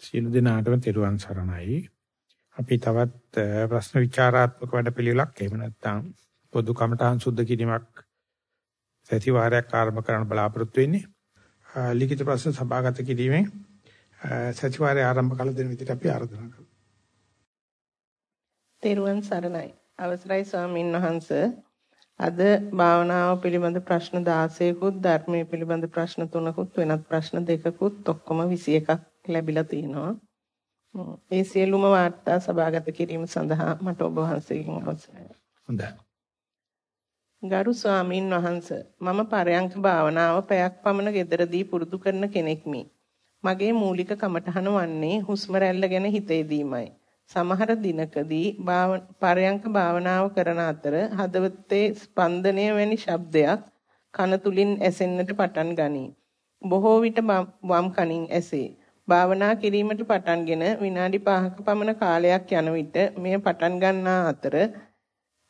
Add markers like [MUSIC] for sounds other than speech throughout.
සියලු දෙනාටම තෙරුවන් සරණයි. අපි තවත් ප්‍රශ්න විචාරාත්මක වැඩපිළිවෙලක් එහෙම නැත්නම් පොදු කමඨාන් සුද්ධ කිරීමක් සති වාරයක් ආරම්භ කරන්න බලාපොරොත්තු වෙන්නේ. ලිඛිත ප්‍රශ්න සභාගත කිරීමෙන් සති වාරය ආරම්භ කළ දින විදිහට අපි ආරාධනා කරමු. තෙරුවන් සරණයි. අවසරයි ස්වාමීන් වහන්ස. අද භාවනාව පිළිබඳ ප්‍රශ්න 16කුත් ධර්මයේ පිළිබඳ ප්‍රශ්න 3කුත් වෙනත් ප්‍රශ්න දෙකකුත් ඔක්කොම 21ක් ලැබිලා තිනවා. ඒ සියලුම වාර්තා සභාගත කිරීම සඳහා මට ඔබ වහන්සේගෙන් අවසරයි. හොඳයි. ගරු ස්වාමින් වහන්සේ මම පරයන්ක භාවනාව පැයක් පමණ gederදී පුරුදු කරන කෙනෙක්මි. මගේ මූලික කමඨහන වන්නේ හුස්ම රැල්ල ගැන හිතේදීමයි. සමහර දිනකදී පරයන්ක භාවනාව කරන අතර හදවතේ ස්පන්දනය වැනි ශබ්දයක් කන තුලින් ඇසෙන්නට පටන් ගනී. බොහෝ විට වම් කනින් ඇසේ. භාවනා කිරීමට පටන්ගෙන විනාඩි 5ක පමණ කාලයක් යන විට මෙය පටන් ගන්නා අතර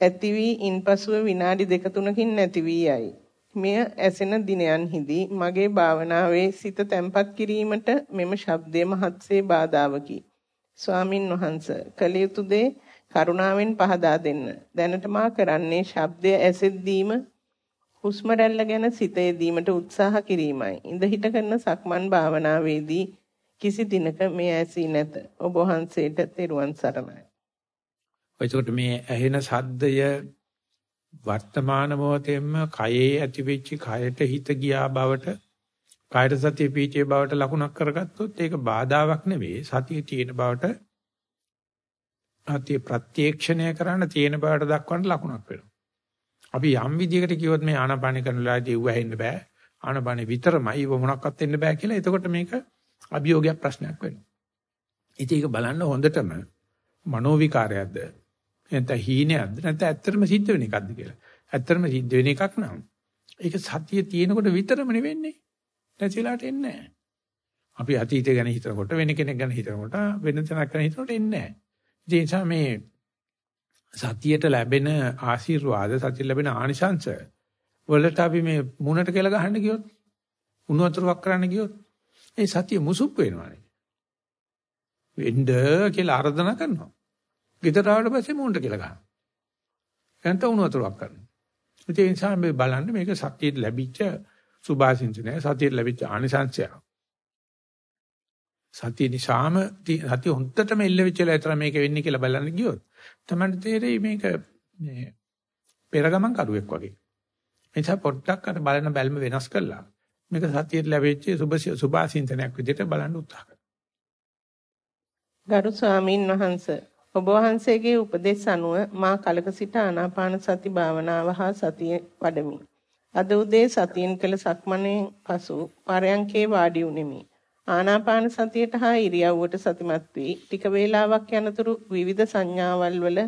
ඇති වී ඉන්පසුව විනාඩි දෙක තුනකින් නැති වී යයි. මෙය ඇසෙන දිනයන්හිදී මගේ භාවනාවේ සිත තැම්පත් කිරීමට මෙම ශබ්දය මහත්සේ බාධාවකි. ස්වාමින් වහන්සේ කළ යුතු දේ කරුණාවෙන් පහදා දෙන්න. දැනට මා කරන්නේ ශබ්දය ඇසෙද්දීම හුස්ම රැල්ල ගැන සිතේදීමට උත්සාහ කිරීමයි. ඉඳ හිට කරන සක්මන් භාවනාවේදී කිසි දිනක මේ ඇසී නැත. ඔබ වහන්සේට තෙරුවන් සරණයි. එතකොට මේ ඇහෙන සද්දය වර්තමාන මොහොතේම කයේ ඇතිවෙච්ච කයට හිත ගියා බවට කායර සතිය පීචේ බවට ලකුණක් කරගත්තොත් ඒක බාධාවක් නෙවෙයි සතිය තියෙන බවට සතිය ප්‍රත්‍යක්ෂණය කරන්න තියෙන බවට දක්වන්න ලකුණක් වෙනවා. අපි යම් විදියකට කිව්වොත් මේ ආනාපාන කරන වෙලාවදී උව ඇහෙන්න බෑ. ආනාපානෙ විතරමයි ඉව මොනක්වත් වෙන්න බෑ කියලා. එතකොට මේක අභියෝගයක් ප්‍රශ්නයක් වෙනවා. ඉතින් ඒක බලන්න හොඳටම මනෝ විකාරයක්ද නැත්නම් හීනයක්ද නැත්නම් ඇත්තටම සිද්ධ වෙන එකක්ද කියලා. ඇත්තටම සිද්ධ වෙන එකක් නම් ඒක සතිය තියෙනකොට විතරම නෙවෙන්නේ. නැතිලාට එන්නේ නැහැ. අපි අතීතය ගැන හිතනකොට වෙන කෙනෙක් ගැන හිතනකොට වෙන තැනක් ගැන හිතනකොට එන්නේ නැහැ. ඒ නිසා මේ සතියට ලැබෙන ආශිර්වාද සතියට ලැබෙන ආනිශංශ වලට අපි මේ මුණට කියලා ගහන්න ගියොත් උණු වතුරක් කරන්න ගියොත් ඒ සතිය මුසුප් වෙනවානේ. වෙන්න කියලා ආරාධනා කරනවා. ගෙදර ආවට පස්සේ මූණට කියලා ගන්නවා. එතන උණු වතුරක් කරනවා. ඒ නිසා මේ බලන්න මේක සතියට ලැබිච්ච සුභාසින්චනය සතියට ලැබිච්ච ආනිසංශය. සතිය නිසාම සතිය හොන්දටම එල්ල වෙච්ච ලෑතර මේක වෙන්නේ කියලා බලන්න ගියොත් තමයි තේරෙයි මේක මේ පෙරගමන් කරුවෙක් වගේ. එනිසා පොඩ්ඩක් අර බලන බැල්ම වෙනස් කළා. මේක සතියට ලැබෙච්ච සුභ සුභාසින්තනයක් විදිහට බලන්න උත්සාහ කරනවා. ගරු ස්වාමීන් වහන්ස ඔබ වහන්සේගේ උපදෙස් අනුව මා කලක සිට ආනාපාන සති භාවනාව හා සතිය වඩමි. අද උදේ සතියෙන් කළ සක්මනේ පසු පරයන්කේ වාඩි වුනිමි. ආනාපාන සතියට හා ඉරියව්වට සතිමත් වී ටික වේලාවක් යනතුරු විවිධ සංඥාවල් වල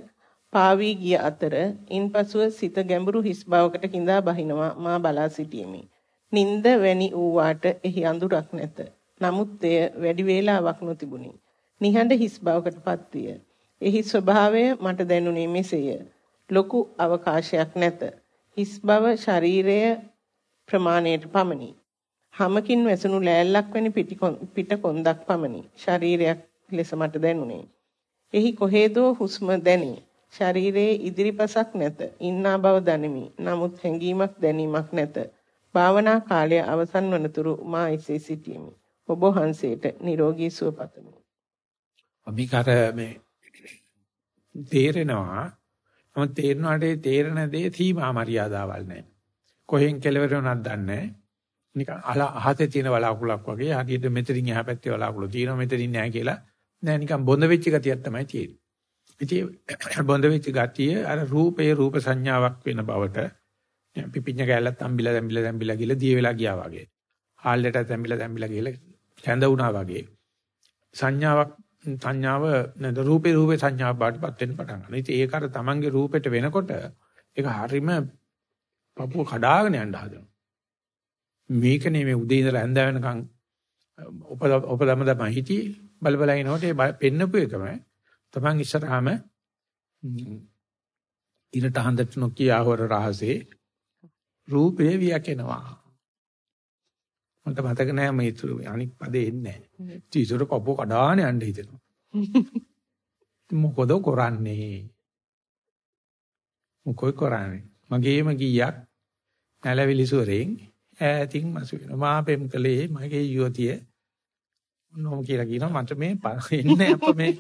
පාවී ගිය අතර ඉන්පසුව සිත ගැඹුරු හිස් බවකට கிඳා බහිනවා මා බලා සිටියෙමි. නිନ୍ଦ වැනි ඌවාට එහි අඳුරක් නැත. නමුත් එය වැඩි වේලාවක් නොතිබුණි. නිහඬ හිස් බවකටපත් විය. එහි ස්වභාවය මට දැනුනේ මෙසේය. ලොකු අවකාශයක් නැත. හිස් බව ශරීරය ප්‍රමාණයට පමණි. හමකින් වැසුණු ලෑල්ලක් වැනි පිට කොන්දක් පමණි. ශරීරයක් ලෙස මට දැනුනේ. එහි කොහේදෝ හුස්ම දැනේ. ශරීරයේ ඉදිරිපසක් නැත. ඉන්නා බව දනිමි. නමුත් හැඟීමක් දැනීමක් නැත. භාවනා කාලය අවසන් වනතුරු මා එසේ සිටියෙමි. ඔබ වහන්සේට නිරෝගී සුව පතමි. අපි කර මේ තේරෙනවා නමුත් තේරෙනාට තේරෙන දේ සීමා මරියාදාවල් නැහැ. කොහෙන් කෙලවර වුණත් දන්නේ නැහැ. නිකන් අහසේ තියෙන වලාකුලක් වගේ හරියට මෙතනින් එහා පැත්තේ වලාකුළු තියෙනවා මෙතනින් නැහැ කියලා නෑ නිකන් බොඳ වෙච්ච ගතියක් තමයි තියෙන්නේ. ඉතින් බොඳ වෙච්ච ගතිය අර රූපේ රූප සංඥාවක් වෙන බවට පිපිඤ්ඤ කැලලත් තම්බිලා තම්බිලා තම්බිලා ගිහලා දිය වෙලා ගියා වගේ. හාල්ලට තම්බිලා තම්බිලා ගිහලා කැඳ වුණා වගේ. සංඥාවක් සංඥාව නේද රූපේ රූපේ සංඥාව බාටපත් වෙන්න පටන් ගන්නවා. ඉතින් ඒක අර තමන්ගේ රූපෙට වෙනකොට ඒක හරීම පපුව කඩාගෙන යන්න හදනවා. මේකනේ මේ උදේ ඉඳලා හැන්ද වෙනකන් උප උපදම තමයි හිටියේ බල බල ඉනකොට ඒ පෙන්නපු එකම තමන් ඉස්සරහාම ඉරට හඳට නොකිය ආවර රහසේ රූපේ වියකෙනවා. මට මතක නෑ මේ අනික් පදේ එන්නේ නෑ. ඉතින් කපුව කඩාන යන්න හිතෙනවා. [LAUGHS] මොකද කරන්නේ? මොකෝ කරන්නේ? මගේම ගීයක් නැලවිලි සුවරෙන් ඈතින් මසු වෙනවා. මා පෙම් කලේ මගේ යුවතිය නෝම කියලා කියනවා මට මේ එන්නේ අප මේ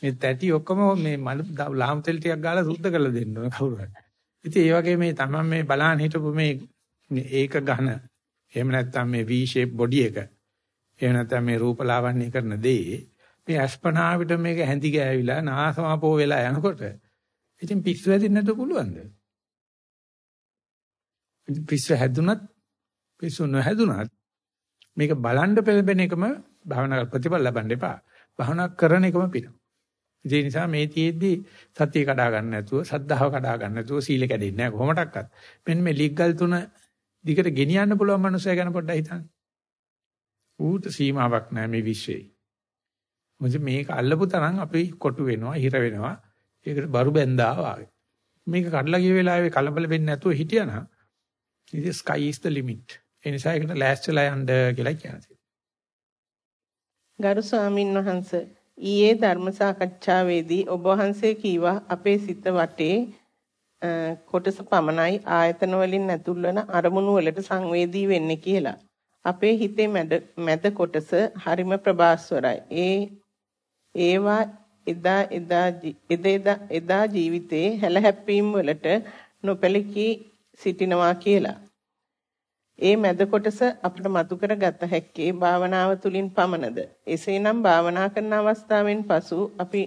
මේ තැටි ඔක්කොම මේ මල ලාම් තෙල් ටිකක් ගාලා සුද්ධ කරලා දෙන්න ඕන කවුරු හරි. ඉතින් ඒ වගේ මේ තමන් මේ බලන්න හිටපු මේ ඒක ඝන එහෙම නැත්නම් මේ V shape body එක එහෙම නැත්නම් මේ රූපලාවන්‍ය කරන දේ මේ අස්පනාවිට මේක හැඳි ගෑවිලා නාසමාපෝ වෙලා යනකොට ඉතින් පිස්සු හැදෙන්න නැතුව පුළුවන්ද? පිස්සු හැදුනත් පිස්සු නොහැදුනත් මේක බලන්න පෙළඹෙන එකම භාවනා ප්‍රතිඵල ලබන්න එපා. භාවනා කරන එකම පින. ඒ නිසා මේ තියෙද්දි සතිය කඩා ගන්න නැතුව, සද්ධාව කඩා ගන්න නැතුව සීල කැඩෙන්නේ නැහැ කොහොමඩක්වත්. මෙන්න මේ ලිග්ගල් තුන දිගට ගෙනියන්න පුළුවන් මනුස්සය ගැන පොඩ්ඩක් හිතන්න. ඌට සීමාවක් නැහැ මේ විශ්වයේ. මොකද මේක අල්ලපු තරම් අපි කොටු වෙනවා, හිර වෙනවා. ඒකට බරු බැඳා වාගේ. මේක කඩලා ගිය වෙලාවේ කලබල වෙන්නේ නැතුව හිටියනම් ඉතින් sky is the limit. ඒ නිසා ඒකට ලෑස්තිලා යන්න කියලා කියනවා. ගරු ස්වාමින් වහන්සේ ඊයේ ධර්ම සාකච්ඡාවේදී ඔබ වහන්සේ කීවා අපේ සිත වටේ කොටස පමණයි ආයතන වලින් ඇතුල් වන අරමුණු වලට සංවේදී වෙන්නේ කියලා. අපේ හිතේ මැද මැද කොටස හරිම ප්‍රබාස්වරයි. ඒ ඒවා එදා එදා එදා ජීවිතේ හැලහැප්පීම් වලට නොපැලකී සිටිනවා කියලා. ඒ මැද කොටස අපිට මතු කරගත හැක්කේ භාවනාව තුලින් පමණද? එසේනම් භාවනා කරන අවස්ථාවෙන් පසු අපි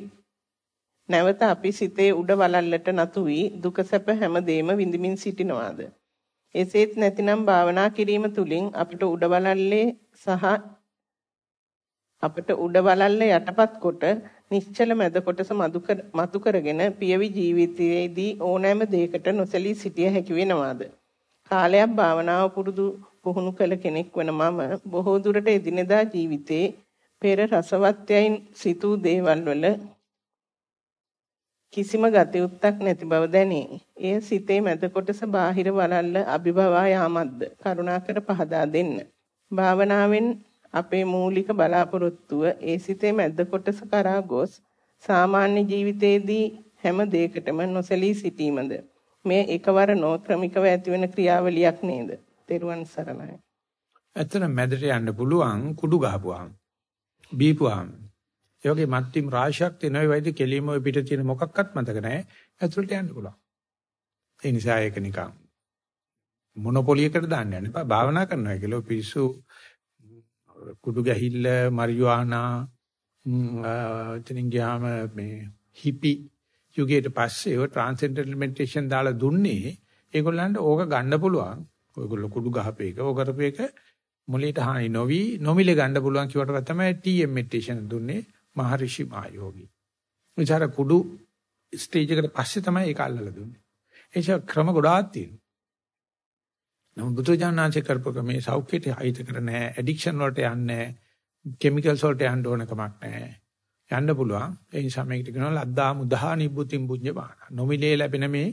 නැවත අපි සිතේ උඩ වලල්ලට නතු වී දුක සැප හැමදේම විඳිමින් සිටිනවාද? එසේත් නැතිනම් භාවනා කිරීම තුලින් අපිට උඩ වලල්ලේ සහ අපිට උඩ වලල්ල යටපත් කොට නිශ්චල මැද කොටස මතු කරගෙන පියවි ජීවිතයේදී ඕනෑම දෙයකට නොසැලී සිටිය හැකි වෙනවාද? කාලයක් භාවනාව පුරුදු පුහුණු කළ කෙනෙක් වන මම බොහෝ දුරට එදිනෙදා ජීවිතේ පෙර රසවත්යයින් සිතූ දේවල් වල කිසිම ගතියුත්තක් නැති බව දැනේ. එය සිතේ මැද කොටස බාහිර වලල්ල අභිභවා යාමත්ද කරුණාකර පහදා දෙන්න. භාවනාවෙන් අපේ මූලික බලාපොරොත්තුව ඒ සිතේ මැද කොටස කරා ගොස් සාමාන්‍ය ජීවිතයේදී හැම දෙයකටම නොසැලී සිටීමද මේ එකවර නොක්‍රමිකව ඇතිවන ක්‍රියාවලියක් නේද? තෙරුවන් සරණයි. ඇත්තට මැදට යන්න පුළුවන් කුඩු ගහපුවාම. බීපුවාම. ඒ වගේ මත්තිම් රාශියක් තියෙනවා ඒ වයිද කෙලිම ඔය පිට තියෙන මොකක්වත් මතක නැහැ. ඇතුළට යන්න පුළුවන්. ඒ නිසා ඒක නිකන් මොනොපොලියකට දාන්න යන්න එපා. භාවනා කරනවා කියලා පිස්සු කුඩු ගැහිල්ල මරියුආනා එතනින් ගියාම මේ හිපි යුගයට පස්සේ ඔය ට්‍රාන්සෙන්ඩන්ටල් මෙඩිටේෂන් දාලා දුන්නේ ඒගොල්ලන්ට ඕක ගන්න පුළුවන්. ඔයගොල්ලෝ කුඩු ගහපේක ඕක කරපේක මොලේට හානි නොවි නොමිලේ ගන්න පුළුවන් කියවට තමයි TM මෙඩිටේෂන් දුන්නේ මහරිෂි මායෝගී. විචාර කුඩු ස්ටේජ් එකට පස්සේ තමයි ඒක අල්ලලා දුන්නේ. ඒ ක්‍රම ගොඩාක් තියෙනවා. නමුත් බුදුජානනාංශේ කරපක මේ සෞඛ්‍යයට හිත කර නැහැ, ඇඩික්ෂන් වලට යන්නේ නැහැ, කිමිකල්ස් වලට යන්න ඕන කමක් නැහැ. යන්න පුළුවන්. ඒ නිසා මේකට කියනවා ලද්දා මුදා නිබ්බුතින් පුඤ්ඤ බාන. නොමිලේ ලැබෙන මේ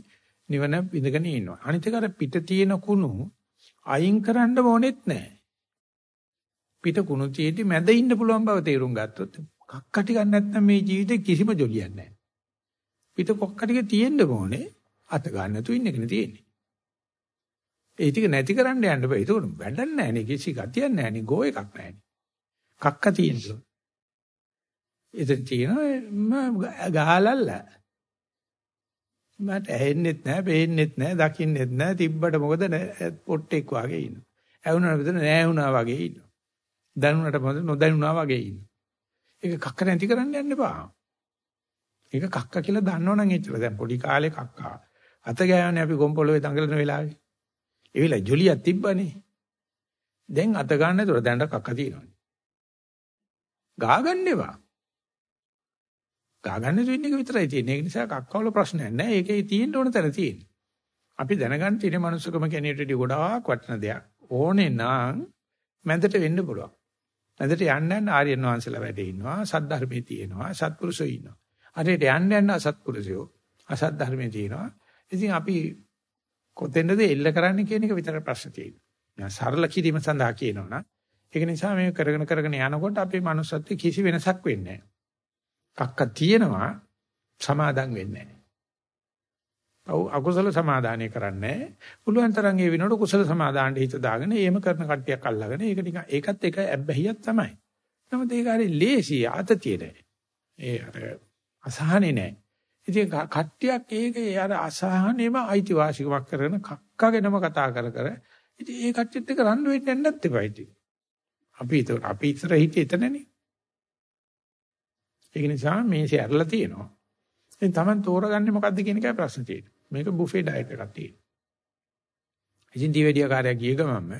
නිවන විඳගෙන ඉන්නවා. අනිත් එක අර පිට තියෙන කුණු අයින් කරන්න ඕනෙත් නැහැ. පිට කුණු තියෙදි මැද ඉන්න පුළුවන් බව තේරුම් ගත්තොත් කක්ක ටිකක් නැත්නම් මේ ජීවිතේ කිසිම ජොලියක් නැහැ. පිට කොක්ක ටික තියෙන්න ඕනේ අත ගන්න නැතුව ඉන්න එකනේ තියෙන්නේ. ඒ ටික නැති කරන්න යන්න බෑ. ඒක වැඩක් නැහැ නේ කිසි ගතියක් නැහැ නේ ගෝ එකක් නැහැ නේ. කක්ක තියෙනවා. එතන තියෙනවා ගහලල්ල. මට ඇහෙන්නෙත් නැහැ, පේන්නෙත් නැහැ, දකින්නෙත් නැහැ. තිබ්බට මොකද පොට්ටෙක් වගේ ඉන්නවා. ඇහුණාට විතර නැහැ වුණා වගේ ඉන්නවා. දැනුණාට මොකද නොදැනුණා වගේ ඉන්නවා. ඒක කක්ක නැති කරන්න යන්න එපා. ඒක කක්ක කියලා දන්නවනම් එච්චර. දැන් පොඩි කාලේ කක්කා. අත ගෑවනේ අපි ගොම්පොළොවේ දඟලන වෙලාවේ. ඒ වෙලාවේ ජොලියක් තිබ්බනේ. දැන් අත ගන්න නේතොර දැන්ට කක්ක තියෙනවනේ. ගා ගන්න එපා. ගාගන්න දෙන එක විතරයි තියෙන්නේ. ඒක නිසා කක්කවල ප්‍රශ්නයක් නැහැ. ඒකේ තියෙන්න ඕන තැන තියෙන්නේ. අපි දැනගන්න තියෙන මනුස්සකම කෙනෙකුට ගොඩාක් වටින දෙයක්. ඕනේ නම් මැදට වෙන්න පුළුවන්. මැදට යන්න යන්න ආර්යයන් වහන්සේලා වැඩ ඉන්නවා. සද්ධර්මයේ තියෙනවා. සත්පුරුෂයෝ ඉන්නවා. හරියට යන්න යන්න අසත්පුරුෂයෝ අසත් ධර්මයේ තියෙනවා. ඉතින් අපි කොතෙන්ද එල්ල කරන්නේ කියන එක විතර ප්‍රශ්න තියෙනවා. සරල කිරීම සඳහා කියනවනම් ඒක නිසා මේ කරගෙන කරගෙන යනකොට අපේ manussත්වයේ කිසි වෙනසක් වෙන්නේ නැහැ. කක්ක තියෙනවා සමාදම් වෙන්නේ නැහැ. ඔව් අකුසල සමාදානය කරන්නේ පුළුවන් තරම් ඒ විනෝඩ කුසල සමාදානට හිත දාගෙන ඒම කරන කට්ටියක් අල්ලගෙන ඒක නිකන් ඒකත් එක ඇබ්බැහියක් තමයි. නමුත් ඒක හරි ලේසි ආතතිය නෑ. ඒ අර අසහනේ නෑ. ඉතින් කට්ටියක් ඒකේ අර අසහනේම අයිතිවාසිකමක් කරගෙන කක්කගෙනම කතා කර කර ඉතින් ඒ කට්ටියත් එක්ක රණ්ඩු වෙන්න යන්නත් එපා ඉතින්. අපි ඒක අපි ඉතර හිතේ එතනනේ. ඒක නිසා මේසේ ඇරලා තියෙනවා. ඉතින් Taman තෝරගන්නේ මොකද්ද කියන එකයි ප්‍රශ්න තියෙන්නේ. මේක බුෆේ ඩයට් එකක් තියෙනවා. ඉතින් දිවෙඩිය කාර්යය ගිය ගමන්ම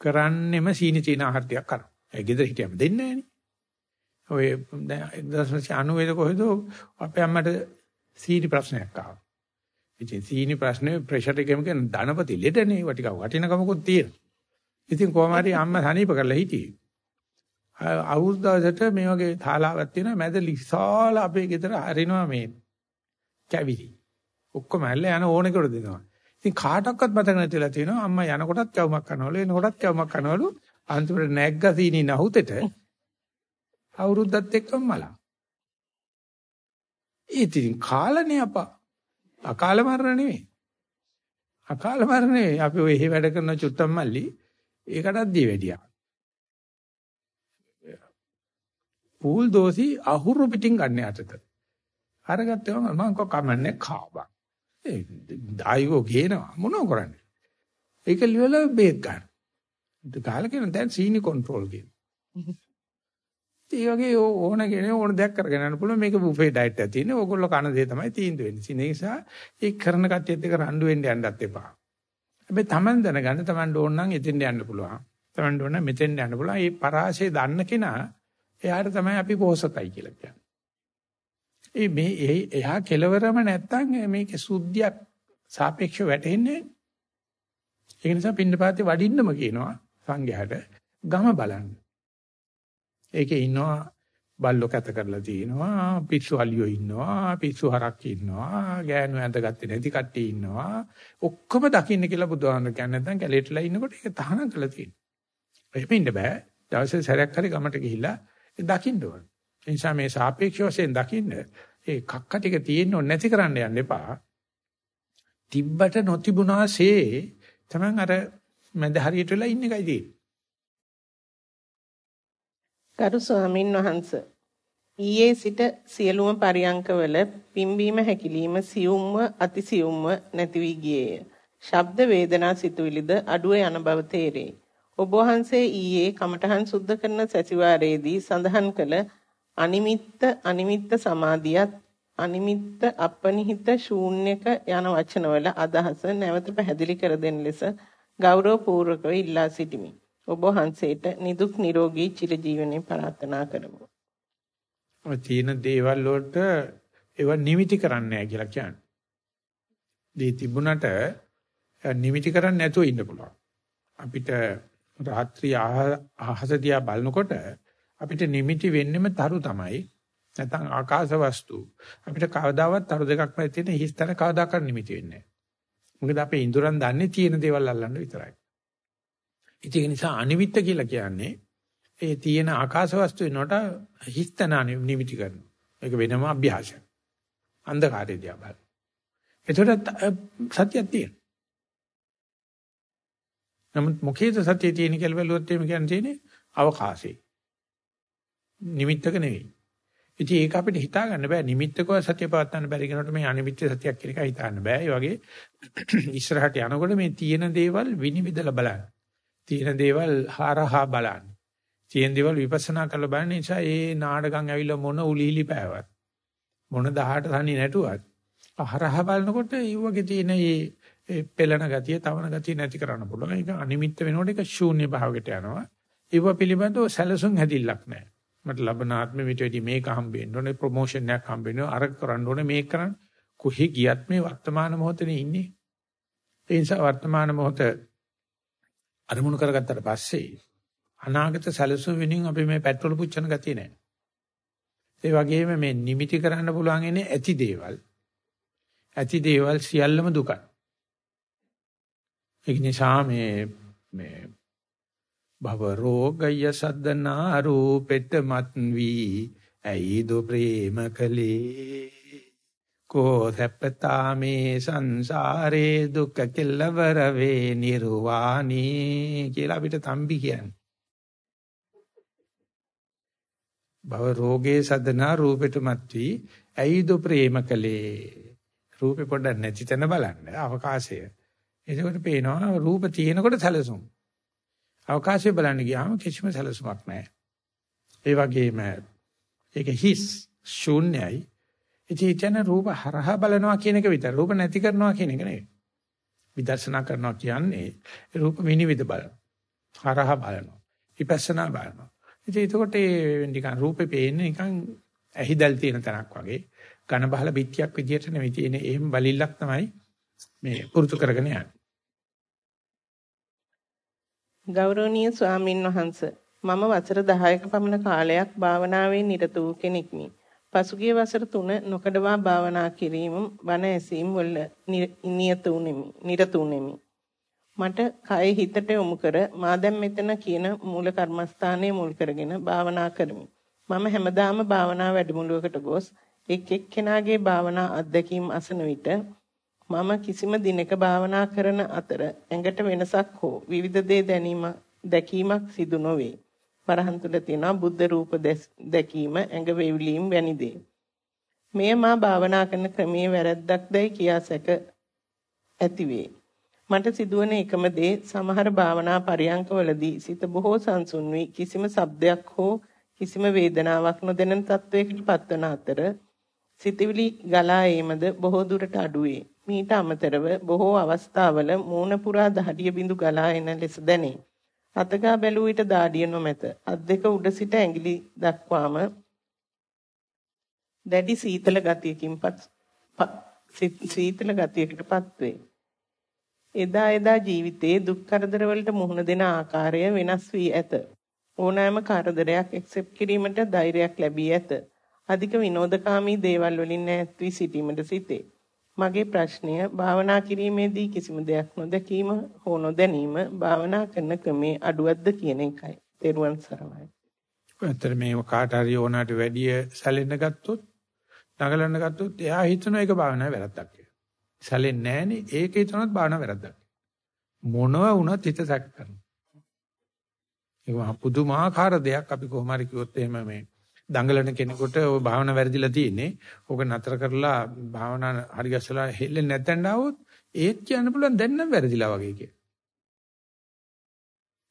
කරන්නෙම සීනි චීන ආහාර ටිකක් කරනවා. ඒ ගෙදර හිටියම දෙන්නේ නැහනේ. ඔය දැන් 1990 කොහෙද අපේ අම්මට සීනි ප්‍රශ්නයක් ආවා. ඉතින් සීනි ප්‍රශ්නේ ප්‍රෙෂර් එකෙම කියන ධනපති ලෙඩනේ ඒවා ටික වටිනකමකුත් තියෙනවා. ඉතින් කොහොම හරි අම්මා සනීප කරලා හිටියේ. අවුරුද්දකට මේ වගේ තාලාවක් තියෙනවා මැද විශාල අපේ ගෙදර හරිනවා මේ කැවිලි. ඔක්කොම ඇල්ල යන ඕනෙකට දෙනවා. ඉතින් කාටවත් මතක නැතිලා තියෙනවා අම්මා යනකොටත් කවුමක් කරනවලු එනකොටත් කවුමක් කරනවලු අන්තිමට නැග්ග සීනි නහුතෙට අවුරුද්දත් එක්කම මලා. ඉතින් කාලනේ අපා අකාල මරණ නෙවෙයි. අකාල මරණ නෙවෙයි අපි ඔය එහෙ වැඩ කරන චුට්ටම් මල්ලි ඒකටත් දී වැඩියා. පූල් දෝසි අහුරු පිටින් ගන්න යටට. අරගත්තම මම කො කමන්නේ කාබා. ඒ ඩායිගෝ ගේනවා මොනව කරන්නේ? ඒක ලියවල බේත් ගන්න. ගාලා කියන දැන් සීනි කන්ට්‍රෝල් කියන. ඒ වගේ ඕන කෙනේ ඕන දෙයක් කරගෙන යන්න පුළුවන් මේක බුෆේ ඩයට් එකක් තියෙන. ඕගොල්ලෝ කන දේ තමයි තීන්දුව වෙන්නේ. ඒ නිසා ඒ කරන කට්ටියත් එක්ක රණ්ඩු වෙන්න යන්නත් එපා. හැබැයි Taman දැනගන්න Taman ඕන නම් එතෙන් යන්න පුළුවන්. Taman ඕන නම් මෙතෙන් යන්න පුළුවන්. මේ පරාසය දන්න කෙනා එයාට තමයි අපි පොහසතයි කියලා කියන්නේ. ඒ මේ එහා කෙලවරම නැත්තම් මේක සුද්ධියක් සාපේක්ෂව වැටෙන්නේ ඒ නිසා පින්නපාතේ වඩින්නම කියනවා සංඝයාට ගම බලන්න. ඒකේ ඉන්නවා බල්ලෝ කැත කරලා තිනවා පිස්සු අලියෝ ඉන්නවා පිස්සු හරක් ඉන්නවා ගෑනු ඇඳගත්තේ නැති කට්ටිය ඉන්නවා ඔක්කොම දකින්න කියලා බුදුහාමර කියන්නේ නැත්නම් කැලේටලා ඉන්නකොට ඒක තහනම් කරලා තියෙනවා. එහෙම ඉන්න බෑ. දවසේ සැරයක් හරි ගමට ගිහිල්ලා දකින්න ඕන. ඒ නිසා මේ සාපේක්ෂ වශයෙන් දකින්න ඒ කක්ක ටික තියෙන්න නැති කරන්න යන්න එපා. තිබ්බට නොතිබුණාසේ තමන් අර මැද හරියට වෙලා ඉන්න එකයි තියෙන්නේ. ගරු ස්වාමින් වහන්සේ ඊයේ සිට සියලුම පරියංකවල පිම්බීම හැකිලිම සියුම්ව අතිසියුම්ව නැති වී ගියේය. ශබ්ද වේදනා සිතුවිලිද අඩුව යන බව තේරේ. ඔබ වහන්සේ ඊයේ කමඨහන් සුද්ධ කරන සැසිවාරයේදී සඳහන් කළ අනිමිත්ත අනිමිත්ත සමාධියත් අනිමිත්ත අපනිහිත ශූන්‍යක යන වචනවල අදහස නැවත පැහැදිලි කර දෙන ලෙස ගෞරවපූර්වකව ඉල්ලා සිටිමි. ඔබ වහන්සේට නිදුක් නිරෝගී චිරජීවනයේ ප්‍රාර්ථනා කරමු. ඔය තියෙන දේවල් වලට ඒව නිමිති කරන්නේ නැහැ කියලා කියන්නේ. දී තිබුණට නිමිති කරන්නේ නැතුව ඉන්න පුළුවන්. අපිට රාත්‍රී අහස දිහා බලනකොට අපිට නිමිති වෙන්නෙම තරු තමයි. නැත්නම් ආකාශ වස්තු. අපිට කවදාවත් තරු දෙකක් මැද තියෙන හිස්තර කවදාකවත් නිමිති වෙන්නේ නැහැ. මොකද අපේ ඉඳුරන් දන්නේ තියෙන දේවල් අල්ලන්න විතරයි. ඒක නිසා අනිවිත්ත කියලා කියන්නේ ඒ තියෙන ආකාශ වස්තු වෙනකොට හිස්තන නිමිති කරනවා. ඒක වෙනම අභ්‍යාසයක්. අන්ධකාරය දිහා බලන්න. ඒතකොට සත්‍යයක් තියෙනවා. නමුත් මොකේද සතිය තියෙන කියලා බැලුවොත් එimhe කියන්නේ තියෙන්නේ අවකාශේ. නිමිත්තක නෙවෙයි. ඉතින් ඒක අපිට හිතා ගන්න බෑ නිමිත්තකව සතිය පවත්වන්න බැරි කෙනාට මේ අනිමිත්‍ය සතියක් කියන එක හිතන්න බෑ. ඒ වගේ [CLEARS THROAT] ඉස්සරහට යනකොට මේ තියෙන දේවල් විනිවිදලා බලන්න. තියෙන දේවල් හරහා බලන්න. තියෙන දේවල් විපස්සනා කරලා බලන නිසා ඒ නාඩගම් ඇවිල්ලා මොන උලිහිලි පෑවත් මොන 18 තනි නැටුවත් හරහා බලනකොට ඒ වගේ තියෙන මේ ඒ පෙළන ගතිය, තවන ගතිය නැති කරන්න පුළුවන්. ඒක අනිමිත්ත වෙනකොට ඒක ශූන්‍ය භාවයකට යනවා. ඒව පිළිබඳව සැලසුම් හැදිල්ලක් නැහැ. මට ලබන ආත්මෙ විතරදී මේක හම්බෙන්න ඕනේ, ප්‍රොමෝෂන් එකක් හම්බෙන්න ඕනේ, අර කරන්න ඕනේ, මේක කරන්න. කොහි ගියත් මේ වර්තමාන මොහොතේ ඉන්නේ. ඒ නිසා වර්තමාන මොහොත අරමුණු කරගත්තට පස්සේ අනාගත සැලසුම් වෙනින් අපි මේ පෙට්‍රල් පුච්චන ගතිය නැහැ. ඒ වගේම මේ නිමිති කරන්න පුළුවන් ඉන්නේ ඇති දේවල්. ඇති දේවල් සියල්ලම දුකයි. ඒක නිසා මේ මේ භව රෝගය සද්දනා රූපෙට මත් වී ඇයිද ප්‍රේම කලේ කෝ සැපතා මේ සංසාරේ දුක කෙලවර වේ නිර්වාණී කියලා අපිට තම්බි කියන්නේ. භව රෝගේ සදනා රූපෙට මත්වි ඇයිද ප්‍රේම කලේ රූපේ පොඩ්ඩක් නැති තැන බලන්න අවකාශය. එතකොට පේනවා රූප තියෙනකොට සැලසුම්. අවකාශය බලන්න ගියාම කිසිම සැලසුමක් නැහැ. ඒ වගේම ඒක හිස් ශූන්‍යයි ඉතින් රූප හරහා බලනවා කියන එක විතර. රූප නැති කරනවා කියන එක නෙවෙයි. විදර්ශනා කරනවා කියන්නේ රූප විනිවිද බලන. හරහා බලනවා. විපස්සනා බලනවා. ඉතින් එතකොට ඒ නිකන් රූපේ පේන්නේ නිකන් ඇහිදල් තියෙන තැනක් වගේ. ඝන බහල පිටියක් විදියට නෙවෙයි තියෙන්නේ. එහෙම බලිල්ලක් තමයි මේ පුරුදු කරගෙන යන්නේ. ගෞරවනීය ස්වාමින් වහන්සේ මම වසර 10ක පමණ කාලයක් භාවනාවේ නිරත වූ කෙනෙක්මි. පසුගිය වසර 3 නොකඩවා භාවනා කිරීම වන ඇසීම් වල නියත උනේමි නිරත උනේමි මට කය හිතට යොමු කර මා දැන් මෙතන කියන මූල කර්මස්ථානයේ මුල් කරගෙන භාවනා කරමි මම හැමදාම භාවනා වැඩමුළුවකට ගොස් එක් එක්කෙනාගේ භාවනා අත්දැකීම් අසන විට මම කිසිම දිනක භාවනා කරන අතර ඇඟට වෙනසක් හෝ විවිධ දේ දැනීම දැකීමක් සිදු නොවේ වරහන් තුල තියෙනවා බුද්ධ රූප දැකීම ඇඟ වේවිලීම් වැනි දේ. මෙය මා භාවනා කරන ක්‍රමයේ වැරැද්දක්දයි කියා සැක ඇතිවේ. මට සිදුවන එකම දේ සමහර භාවනා පරියංකවලදී සිත බොහෝ සංසුන් වී කිසිම ශබ්දයක් හෝ කිසිම වේදනාවක් නොදැනෙන තත්වයකට පත්වන අතර සිතවිලි ගලා ඒමද බොහෝ දුරට අඩුවේ. මීට අමතරව බොහෝ අවස්ථාවල මූණ පුරා දහඩිය බිඳු ගලා එන ලෙස දැනේ. අතගා බැලූ විට දාඩිය නොමැත. අත් දෙක උඩ සිට ඇඟිලි දක්වාම දැඩි සීතල ගතියකින්පත් සීතල ගතියකටපත් වේ. එදා එදා ජීවිතයේ දුක් කරදර වලට මුහුණ දෙන ආකාරය වෙනස් වී ඇත. ඕනෑම කරදරයක් එක්සෙප්ට් කිරීමට ධෛර්යයක් ලැබී ඇත. අධික විනෝදකාමී දේවල් වලින් ඈත් වී සිටීමට සිටේ. මගේ ප්‍රශ්නය භාවනා කිරීමේදී කිසිම දෙයක් නොදැකීම හෝ නොදැනීම භාවනා කරන ක්‍රමේ අඩුවක්ද කියන එකයි. තෙරුවන් සරණයි. ඇත්තට මේ කාට හරි ඕනකට වැඩිය සැලෙන්න ගත්තොත් නගලන්න ගත්තොත් එයා හිතනවා ඒක භාවනාවේ වැරද්දක් කියලා. සැලෙන්නේ නැහනේ ඒක හිතනොත් භාවනාව වැරද්දක්. මොනවා වුණත් හිත සැක කරනවා. ඒක පුදුමාකාර දෙයක් අපි කොහොම හරි කිව්වොත් එහෙම මේ දඟලන කෙනෙකුට ඔය භාවනා වැරදිලා තියෙන්නේ. ඕක නතර කරලා භාවනා හරි ගැස්සලා හෙල්ලෙන්නේ නැත්නම් ආවොත් ඒත් කියන්න පුළුවන් දැන් නම් වැරදිලා වගේ කිය.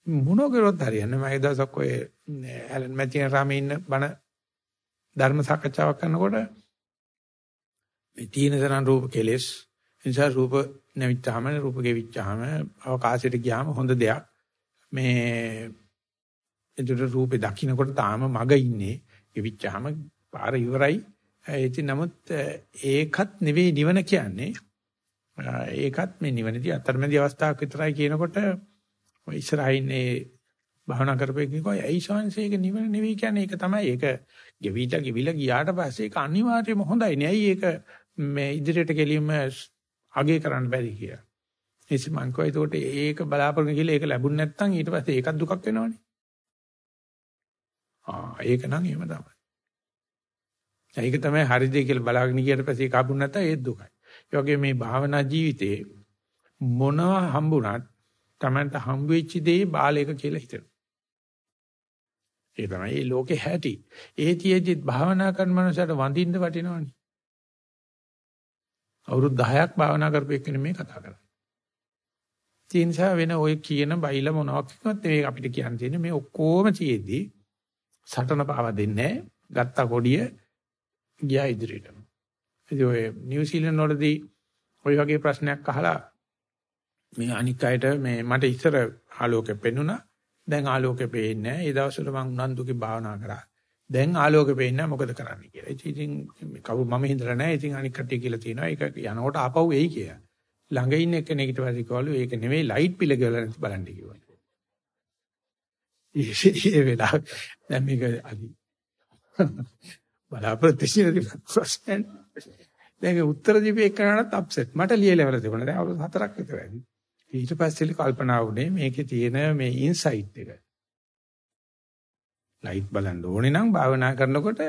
මොනෝ කරොත් හරියන්නේ මම දවසක් ඔය ඇලන් මැතින රාමේ ඉන්න බණ ධර්ම සාකච්ඡාවක් කරනකොට මේ තීන තරම් රූප කෙලෙස් නිසා රූප නැවිච්චාම රූප ගෙවිච්චාම අවකාශයට ගියාම හොඳ දෙයක් මේ එතකොට රූපේ දකින්නකොට තාම මග ඉන්නේ ගෙවිච්චාම පාර ඉවරයි. ඒති නමුත් ඒකත් නෙවෙයි නිවන කියන්නේ. ඒකත් මේ නිවනදී අතරමැදි අවස්ථාවක් විතරයි කියනකොට ඔය ඉස්සරහින් ඒ භාවනා කරපෙක කිව්වා ඇයි ශාන්සේක නිවන නෙවෙයි කියන්නේ ඒක තමයි ඒක ගෙවිලා ගෙවිලා ගියාට පස්සේ ඒක අනිවාර්යයෙන්ම හොඳයි නේ. ඇයි ඒක මේ ඉදිරියට ගෙලීම අගේ කරන්න බැරි කියලා. එසේ මං කෝ ඒකට ඒක බලාපොරොත්තු කියලා ඒක ලැබුණ නැත්නම් ඊට පස්සේ ඒකත් දුකක් වෙනවනේ. ආ ඒක නම් එහෙම තමයි. ඒක තමයි හරි දෙය කියලා බලාගෙන ගියට පස්සේ කාබුන් නැත්නම් ඒත් දුකයි. ඒ වගේ මේ භාවනා ජීවිතේ මොනවා හම්බුණත් Tamanට හම්බ වෙච්ච දේ බාලයක කියලා හිතෙනවා. ඒ තමයි මේ ලෝකේ හැටි. ඒතියෙදි භාවනා කරන මනුස්සයට වඳින්න වටිනවනේ. අවුරුදු 10ක් භාවනා කරපෙන්න මේ කතා කරන්නේ. ඒ නිසා වෙන ඔය කියන බයිලා මොනවක් කිව්වත් නෙවෙයි අපිට කියන්න තියෙන්නේ මේ ඔක්කොම තියේදී සටන පාවා දෙන්නේ ගත්ත කොඩිය ගියා ඉදිරියට. ඉතින් ඔය නිව්සීලන්ත වලදී ওই වගේ ප්‍රශ්නයක් අහලා මේ අනික් අයට මේ මට ඉස්සර ආලෝකෙ පෙන්නුණා. දැන් ආලෝකෙ පේන්නේ නැහැ. ඒ දවස්වල මම උනන්දුගේ භාවනා කරා. දැන් ආලෝකෙ පේන්නේ මොකද කරන්නේ කියලා. ඉතින් කවුරු මම හිතලා නැහැ. ඉතින් අනික් කට්ටිය කියලා තියෙනවා. ඒක යනකොට ආපහු එයි කියලා. ළඟ ඉන්න කෙනෙක් ඊට පස්සේ කිව්වලු ඒක නෙමෙයි ලයිට් පිළ ගෙවලා නැති බලන්න කිව්වා. ඒ වෙලාව. දැන් මේක අදි බලාපොරොත්තු වෙන්නේ ප්‍රශ්න දැන් උත්තර දීපේ එක්කනට අප්සෙට් මට ලියලා තිබුණා. දැන් අවුරුදු 4ක් විතර ඇති ඊට පස්සේ කල්පනා වුණේ මේකේ තියෙන මේ ඉන්සයිට් එක. ලයිට් බලන්න ඕනේ නම් භාවනා කරනකොට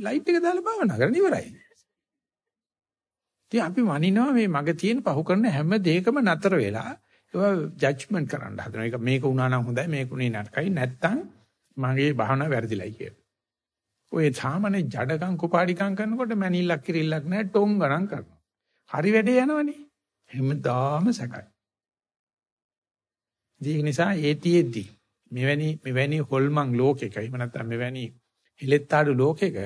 ලයිට් එක දාලා භාවනා කරන්න ඉවරයි. ඉතින් අපි මනිනවා මේ මග තියෙන පහු කරන හැම දෙයකම නතර වෙලා ඒවා ජජ්මන්ට් කරන්න හදනවා. ඒක මේක වුණා නම් හොඳයි මේක උනේ නරකයි නැත්තම් මගේ භාවනාව වැරදිලයි කියලා. ඔය සාමාන්‍ය ජඩකම් කුපාඩිකම් කරනකොට මැනිල්ලක් කිරිල්ලක් නැහැ ටොං ගණන් කරනවා. හරි වැඩේ යනවනේ. හැමදාම සැකයි. ඒක නිසා ඒතිෙද්දි මෙවැනි මෙවැනි හොල්මන් ලෝකෙක එහෙම නැත්නම් මෙවැනි හිලෙත්තාඩු ලෝකෙක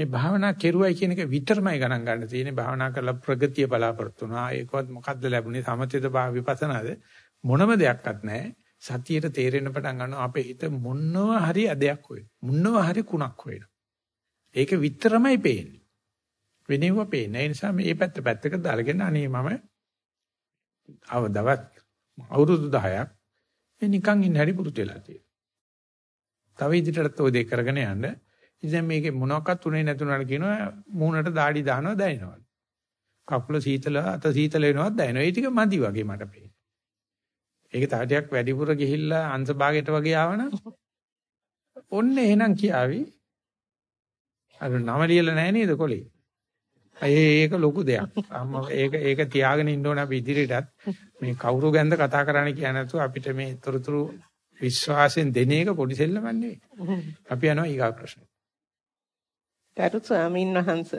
මේ භාවනා කෙරුවයි කියන එක විතරමයි ගණන් ගන්න තියෙන්නේ. භාවනා කරලා ප්‍රගතිය බලාපොරොත්තු වුණා ඒකවත් මොකද්ද ලැබුණේ? සමථයද විපස්සනාද? මොනම දෙයක්වත් නැහැ. සතියට තේරෙන්න පටන් ගන්නවා අපේ හිත මොනවා හරි අදයක් හොයන මොනවා හරි කුණක් හොයන. ඒක විතරමයි පේන්නේ. වෙනෙව පේන්නේ ඒ නිසා මේ පැත්ත පැත්තක දාගෙන අනේ මම අවදවත් අවුරුදු 10ක් මේ නිකන් ඉන්න හැටි පුරුදු වෙලා තියෙනවා. තව ඉදිරියටත් ওই දෙක කරගෙන යන්න. ඉතින් මේකේ මොනවාක්වත් උනේ නැතුණාට කියනවා මූණට দাঁඩි දානවා දැනෙනවා. කකුල සීතල අත සීතල වෙනවත් දැනෙනවා. ඒ ටික මදි වගේ මට පේනවා. ඒක තව ටිකක් වැඩිපුර ගිහිල්ලා අංශ භාගයට වගේ ආවනම් ඔන්න එහෙනම් කියාවි. අර නම ලියලා නැහැ නේද කොලේ? ඒක ලොකු දෙයක්. අම්මා ඒක ඒක තියාගෙන ඉන්න ඕන අපි ඉදිරියටත් මේ කවුරු ගැනද කතා කරන්නේ කියන නැතුව අපිට මේ තොරතුරු විශ්වාසයෙන් දෙන එක පොඩි සෙල්ලමක් නෙවෙයි. අපි යනවා ඊගා ප්‍රශ්නෙට. ගරු ස්වාමීන් වහන්ස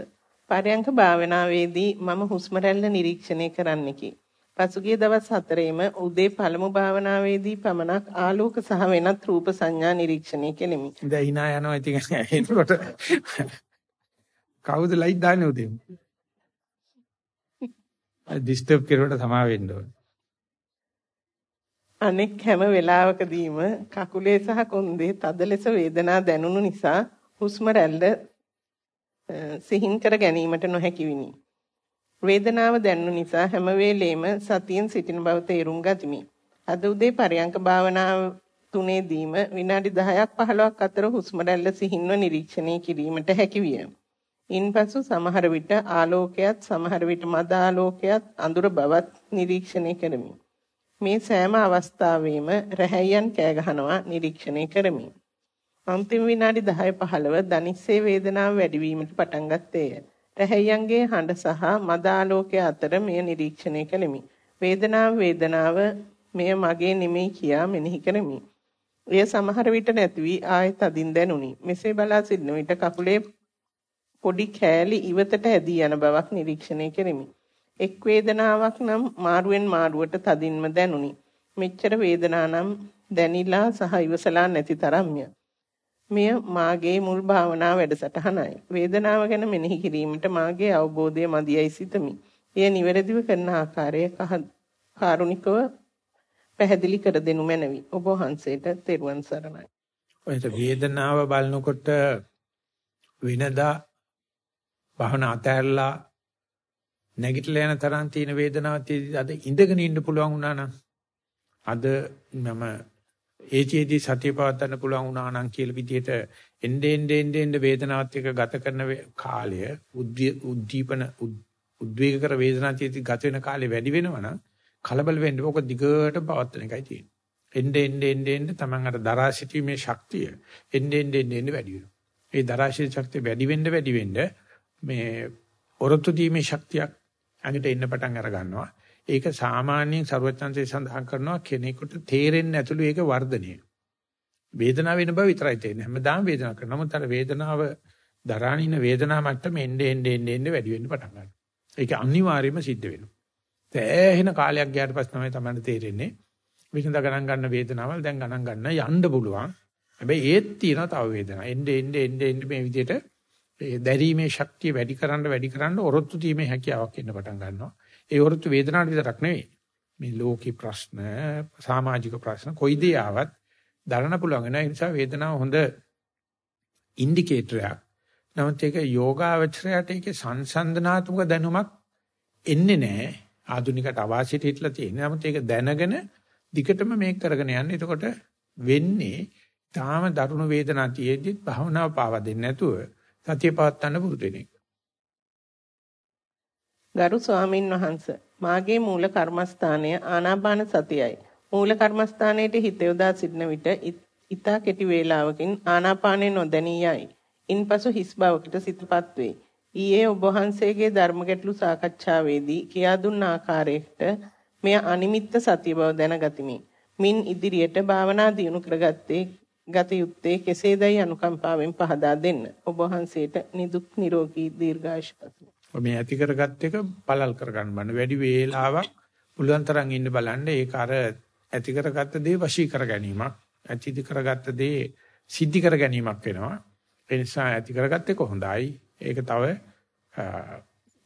පරයන්ක භාවනාවේදී මම හුස්ම රැල්ල නිරීක්ෂණය කරන්නෙකි. පසුගිය දවස් හතරේම උදේ පළමු භාවනාවේදී පමණක් ආලෝක සහ වෙනත් රූප සංඥා නිරීක්ෂණය කෙලිමි. දැන් hina යනවා ඉතින් එනකොට කවුද ලයිට් දාන්නේ උදේ? ඩිස්ටර්බ් කරුවට සමා වෙන්න ඕනේ. අනෙක් හැම වෙලාවකදීම කකුලේ සහ කොන්දේ තද ලෙස වේදනා දැනුණු නිසා හුස්ම රැල්ල සිහින් කර ගැනීමට නොහැකි විනි. වේදනාව දැනුන නිසා හැම වෙලේම සතියෙන් සිටින බව තේරුම් ගතිමි. අද උදේ පරයන්ක භාවනාව තුනේදීම විනාඩි 10ක් 15ක් අතර හුස්ම රැල්ල සිහින්ව නිරීක්ෂණය කිරීමට හැකි විය. ඉන්පසු සමහර විට ආලෝකයත් සමහර විට මද ආලෝකයත් අඳුර බවත් නිරීක්ෂණය කරමි. මේ සෑම අවස්ථාවෙම රැහැයන් කෑ ගහනවා නිරීක්ෂණය කරමි. අන්තිම විනාඩි 10 15 දනිස්සේ වේදනාව වැඩි වීමට පටන් ගත්තේය. රැහැයන්ගේ හඬ සහ මද ආලෝකය අතර මෙය නිරීක්ෂණය කළෙමි. වේදනාව වේදනාව මෙය මගේ නෙමෙයි කියා මෙනෙහි කරමි. එය සමහර විට නැති වී ආයෙත් අදින් දැනුනි. මෙසේ බලා සිටන විට කකුලේ පොඩි කෑලි ඉවතට ඇදී යන බවක් නිරීක්ෂණය කෙරෙමි. එක් වේදනාවක් නම් මාරුවෙන් මාරුවට තදින්ම දැනුනි. මෙච්චර වේදනා නම් දැනිලා සහ ඉවසලා නැති තරම්ය. මෙය මාගේ මුල් භාවනා වැඩසටහනයි. වේදනාව ගැන මෙනෙහි කිරීමට මාගේ අවබෝධය මදියයි සිතමි. එය නිවැරදිව කරන ආකාරය කාරුණිකව පැහැදිලි කර දෙනු මැනවි. ඔබ වහන්සේට තෙරුවන් සරණයි. ඔයත වේදනාව බලනකොට වෙනදා භවනා අතහැරලා නැගිටලා යන තරම් තියෙන වේදනාවක් තියෙදි අද ඉඳගෙන ඉන්න පුළුවන් වුණා නම් අද මම ඒචේදී සතිය පවත්වන්න පුළුවන් වුණා නම් කියලා විදිහට එnde ende ende ende වේදනාවත් එක්ක ගත කරන කාලය උද්දීපන උද්වේග කර වේදනාතියදී ගත වෙන කාලය වැඩි වෙනවා නම් කලබල වෙන්න ඕක දිගට පවත්වන එකයි තියෙන්නේ. එnde ende ende ende තමන් අර දරා සිටීමේ ශක්තිය එnde ende ende වැඩි වෙනවා. ඒ දරා සිටීමේ ශක්තිය වැඩි වෙන්න වැඩි වෙන්න මේ ඔරොත්තු දීමේ ශක්තියක් අඟට එන්න පටන් අර ගන්නවා. ඒක සාමාන්‍යයෙන් ਸਰවඥාන්සේ සඳහන් කරනවා කෙනෙකුට තේරෙන්නේ නැතුළු ඒක වර්ධනය. වේදනාව වෙන බව විතරයි තේරෙන්නේ. හැමදාම වේදනාවක් කරනවා. නමුත් අර වේදනාව දරානින වේදනාව මට්ටම එන්නේ එන්නේ එන්නේ වැඩි වෙන්න පටන් ගන්නවා. ඒක අනිවාර්යයෙන්ම සිද්ධ වෙනවා. තෑහෙන කාලයක් ගියාට පස්සේ තමයි තමයි තේරෙන්නේ. විසඳ ගණන් ගන්න වේදනාවල් දැන් ගණන් ගන්න යන්න පුළුවන්. හැබැයි ඒත් තියෙනවා තව වේදනාවක්. එන්නේ එන්නේ එන්නේ එන්නේ මේ විදිහට දැරීමේ ශක්තිය වැඩි කරන්න වැඩි කරන්න ඔරොත්තු දීමේ හැකියාවක් එන්න පටන් ගන්නවා. ඒ වරුත් වේදනාවට විතරක් නෙවෙයි. මේ ලෝකේ ප්‍රශ්න, සමාජික ප්‍රශ්න කොයි දේ ආවත් දරන්න පුළුවන් වෙන නිසා වේදනාව හොඳ ඉන්ඩිකේටරයක්. නමුත් ඒක යෝගාවචරයට ඒකේ සංසන්දනාත්මක දැනුමක් එන්නේ නැහැ. ආධුනිකට අවාසියට හිටලා තියෙන. නමුත් ඒක දැනගෙන දිගටම මේක කරගෙන යන්න. එතකොට වෙන්නේ තාම දරුණු වේදනා තියෙද්දි භවනාව පාවා දෙන්නේ නැතුව සතිය පවත්වන්න පුරුදු වෙන එක. ගරු ස්වාමින් වහන්ස මාගේ මූල කර්මස්ථානය ආනාපාන සතියයි. මූල කර්මස්ථානයේට හිත යොදා සිටින විට ඊතා කෙටි වේලාවකින් ආනාපානය නොදැනී යයි. ඉන්පසු හිස් බවකට සිතපත් වේ. ඊයේ ඔබ වහන්සේගේ ධර්ම ගැටළු සාකච්ඡාවේදී කියා දුන්න ආකාරයට මෙය අනිමිත්ත සතිය බව දැනගතිමි. මින් ඉදිරියට භාවනා දියුණු කරගත්තේ ගත යුත්තේ කෙසේදයි අනුකම්පාවෙන් පහදා දෙන්න. ඔබ වහන්සේට නිදුක් නිරෝගී දීර්ඝායුෂ මේ ඇති කරගත් එක පළල් කරගන්න බෑ. වැඩි වේලාවක් පුළුවන් තරම් ඉන්න බලන්න ඒක අර ඇති කරගත්ත දේ වශී කර ගැනීමක්. ඇති කරගත්ත දේ සිද්ධි කර ගැනීමක් වෙනවා. ඒ නිසා ඇති කරගත්ත එක හොඳයි. ඒක තව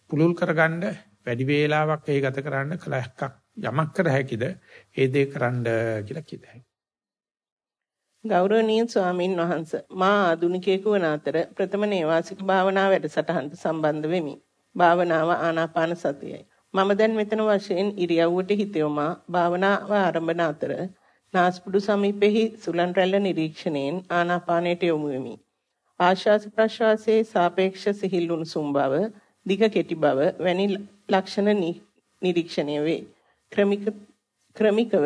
පුලුල් කරගන්න වැඩි වේලාවක් ඒ ගත කරන්න කලහක් යමක් කර හැකිද ඒ දේ කරන්න කියලා කියද ගෞරවනීය ස්වාමින් වහන්සේ මා ආදුනිකයෙකු වන අතර ප්‍රථම නේවාසික භාවනා වැඩසටහනට සම්බන්ධ වෙමි. භාවනාව ආනාපාන සතියයි. මම දැන් මෙතන වශයෙන් ඉරියව්වට හිත යොමා භාවනාව ආරම්භන අතර නාස්පුඩු සමීපෙහි සුලන් රැල්ල නිරීක්ෂණයෙන් ආනාපානයට යොමු වෙමි. ආශ්වාස ප්‍රශ්වාසයේ සාපේක්ෂ සිහිල් උණුසුම් බව, දිග කෙටි බව වැනි ලක්ෂණ නිරීක්ෂණය වේ. ක්‍රමික ක්‍රමිකව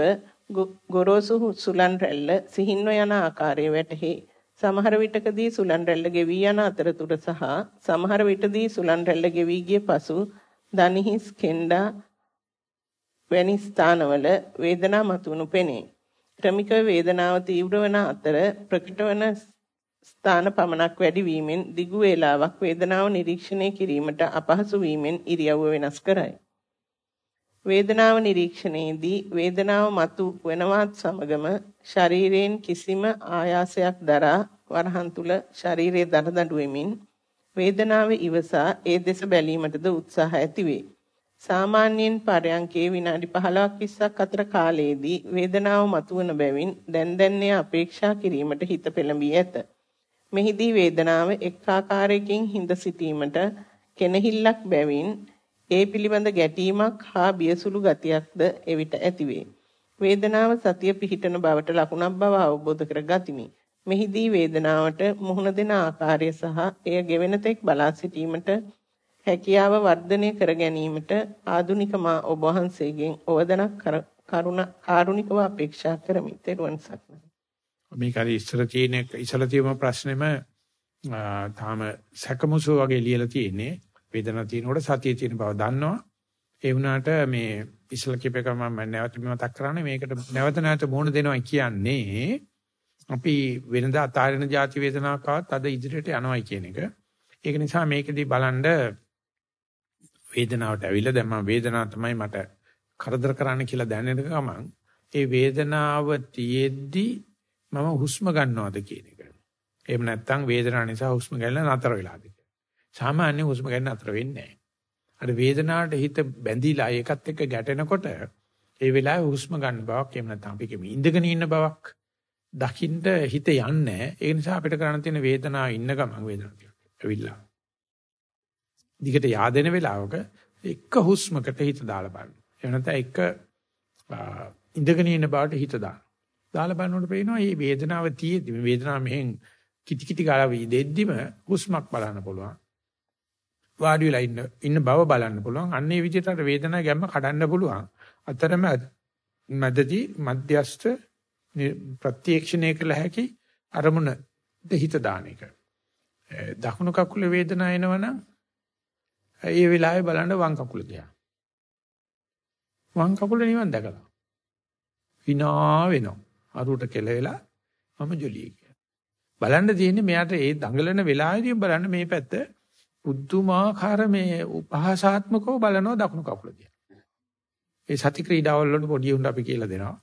ගොරෝසු සුලන් රැල්ල සිහින්ව යන ආකාරය වැටහි. සමහර විටකදී සුලන් රැල්ල ගෙවී යන අතරතුර සහ සමහර විටදී සුලන් රැල්ල ගෙවී ගිය පසු දනිහිස් කෙන්ඩා වැනි ස්ථානවල වේදනා මතුවනු පෙනේ. ක්‍රමික වේදනාව තීව්‍ර වන අතර ප්‍රකට වන ස්ථාන පමණක් වැඩි වීමෙන් දිගු වේලාවක් වේදනාව නිරීක්ෂණය කිරීමට අපහසු වීමෙන් ඉරියව්ව වෙනස් කරයි. වේදනාව නිරීක්ෂණයේදී වේදනාව මතු වෙනවත් සමගම ශරීරයෙන් කිසිම ආයාසයක් දරා වරහන් තුල ශරීරයේ දරදඬු වෙමින් වේදනාව ඉවසා ඒ දෙස බැලීමටද උත්සාහ ඇතිවේ. සාමාන්‍යයෙන් පරයන්කේ විනාඩි 15ක් 20ක් අතර කාලයේදී වේදනාව මතුවන බැවින් දැන් දැන්නේ අපේක්ෂා කිරීමට හිත පෙළඹී ඇත. මෙහිදී වේදනාව එක් ආකාරයකින් හිඳ සිටීමට කෙනහිල්ලක් බැවින් ඒ පිළිබඳ ගැටීමක් හා බියසුළු ගතියක්ද එවිට ඇතිවේ. වේදනාව සතිය පිහිටන බවට ලකුණක් බව අවබෝධ කර ගතිමි. මෙහිදී වේදනාවට මුහුණ දෙන ආකාරය සහ එය ගෙවෙන තෙක් බලා සිටීමට හැකියාව වර්ධනය කර ගැනීමට ආදුනික මා ඔබ වහන්සේගෙන් ඕවදනක් කරුණ කාරුණිකව අපේක්ෂා කරමි. ත්වන් සක්මන්. මේක හරි ඉස්සර තියෙන ඉස්සර තියෙන ප්‍රශ්නෙම තාම සැකමුසු වගේ ලියලා තියෙන්නේ. වේදනාව තියෙනකොට සතිය තියෙන බව දන්නවා. ඒ වුණාට මේ ඉස්සල කිපේක මම නැවත මතක් කරන්නේ මේකට නැවත නැවත මුහුණ දෙනවා කියන්නේ අපි වෙනදා අතාරින ಜಾති වේදනාවක් ආවත් අද ඉදිරියට යනවායි කියන එක. ඒක නිසා මේකෙදී බලන්න වේදනාවට ඇවිල්ලා දැන් මම වේදනාව තමයි මට කරදර කරන්න කියලා දැනෙන ගමන් ඒ වේදනාව තියෙද්දි මම හුස්ම ගන්නවද කියන එක. එහෙම නැත්නම් වේදනාව නිසා හුස්ම ගන්න නතර වෙලාද සාමාන්‍ය හුස්ම ගන්න අතර වෙන්නේ නැහැ. අර වේදනාවට හිත බැඳිලා ඒකත් එක්ක ගැටෙනකොට ඒ වෙලාවේ හුස්ම ගන්න බවක් එහෙම නැත්නම් අපි කියමු ඉඳගෙන ඉන්න බවක් දකින්න හිත යන්නේ ඒ නිසා අපිට කරන්න තියෙන වේදනාව ඉන්න ගමන් වේදනාව ඇවිල්ලා. දිගට yaadෙන වෙලාවක එක හුස්මකට හිත දාලා බලන්න. එහෙම නැත්නම් එක ඉඳගෙන ඉන්න බවට හිත දාන්න. දාලා බලනකොට පේනවා මේ වේදනාව තියෙද්දි මේ වේදනාව මෙහෙන් කිටි කිටි ගාලා දෙද්දිම හුස්මක් බලන්න පුළුවන්. වාඩි වෙලා ඉන්න ඉන්න බව බලන්න පුළුවන්. අන්න ඒ විදිහට අර වේදනාව ගැම්ම කඩන්න පුළුවන්. අතරම මැදදී මධ්‍යස්ත ප්‍රත්‍යක්ෂණය කළ හැකි අරමුණ දෙහිත දාන එක. දකුණු කකුලේ වේදනාව එනවනම් ඒ වෙලාවේ බලන්න වම් කකුල දිහා. වම් කකුල නිවන් දැකලා. විනා වෙනවා. අරුවට කෙලවෙලා මම ජොලිය කියලා. බලන්න තියෙන්නේ මෙයාට ඒ දඟලන වෙලාවේදී බලන්න මේ පැත්ත පුදුමාකාර මේ උපහාසාත්මකව බලනවා දකුණු කකුල දිහා. ඒ සති ක්‍රීඩාවල් වල පොඩි උන්ට අපි කියලා දෙනවා.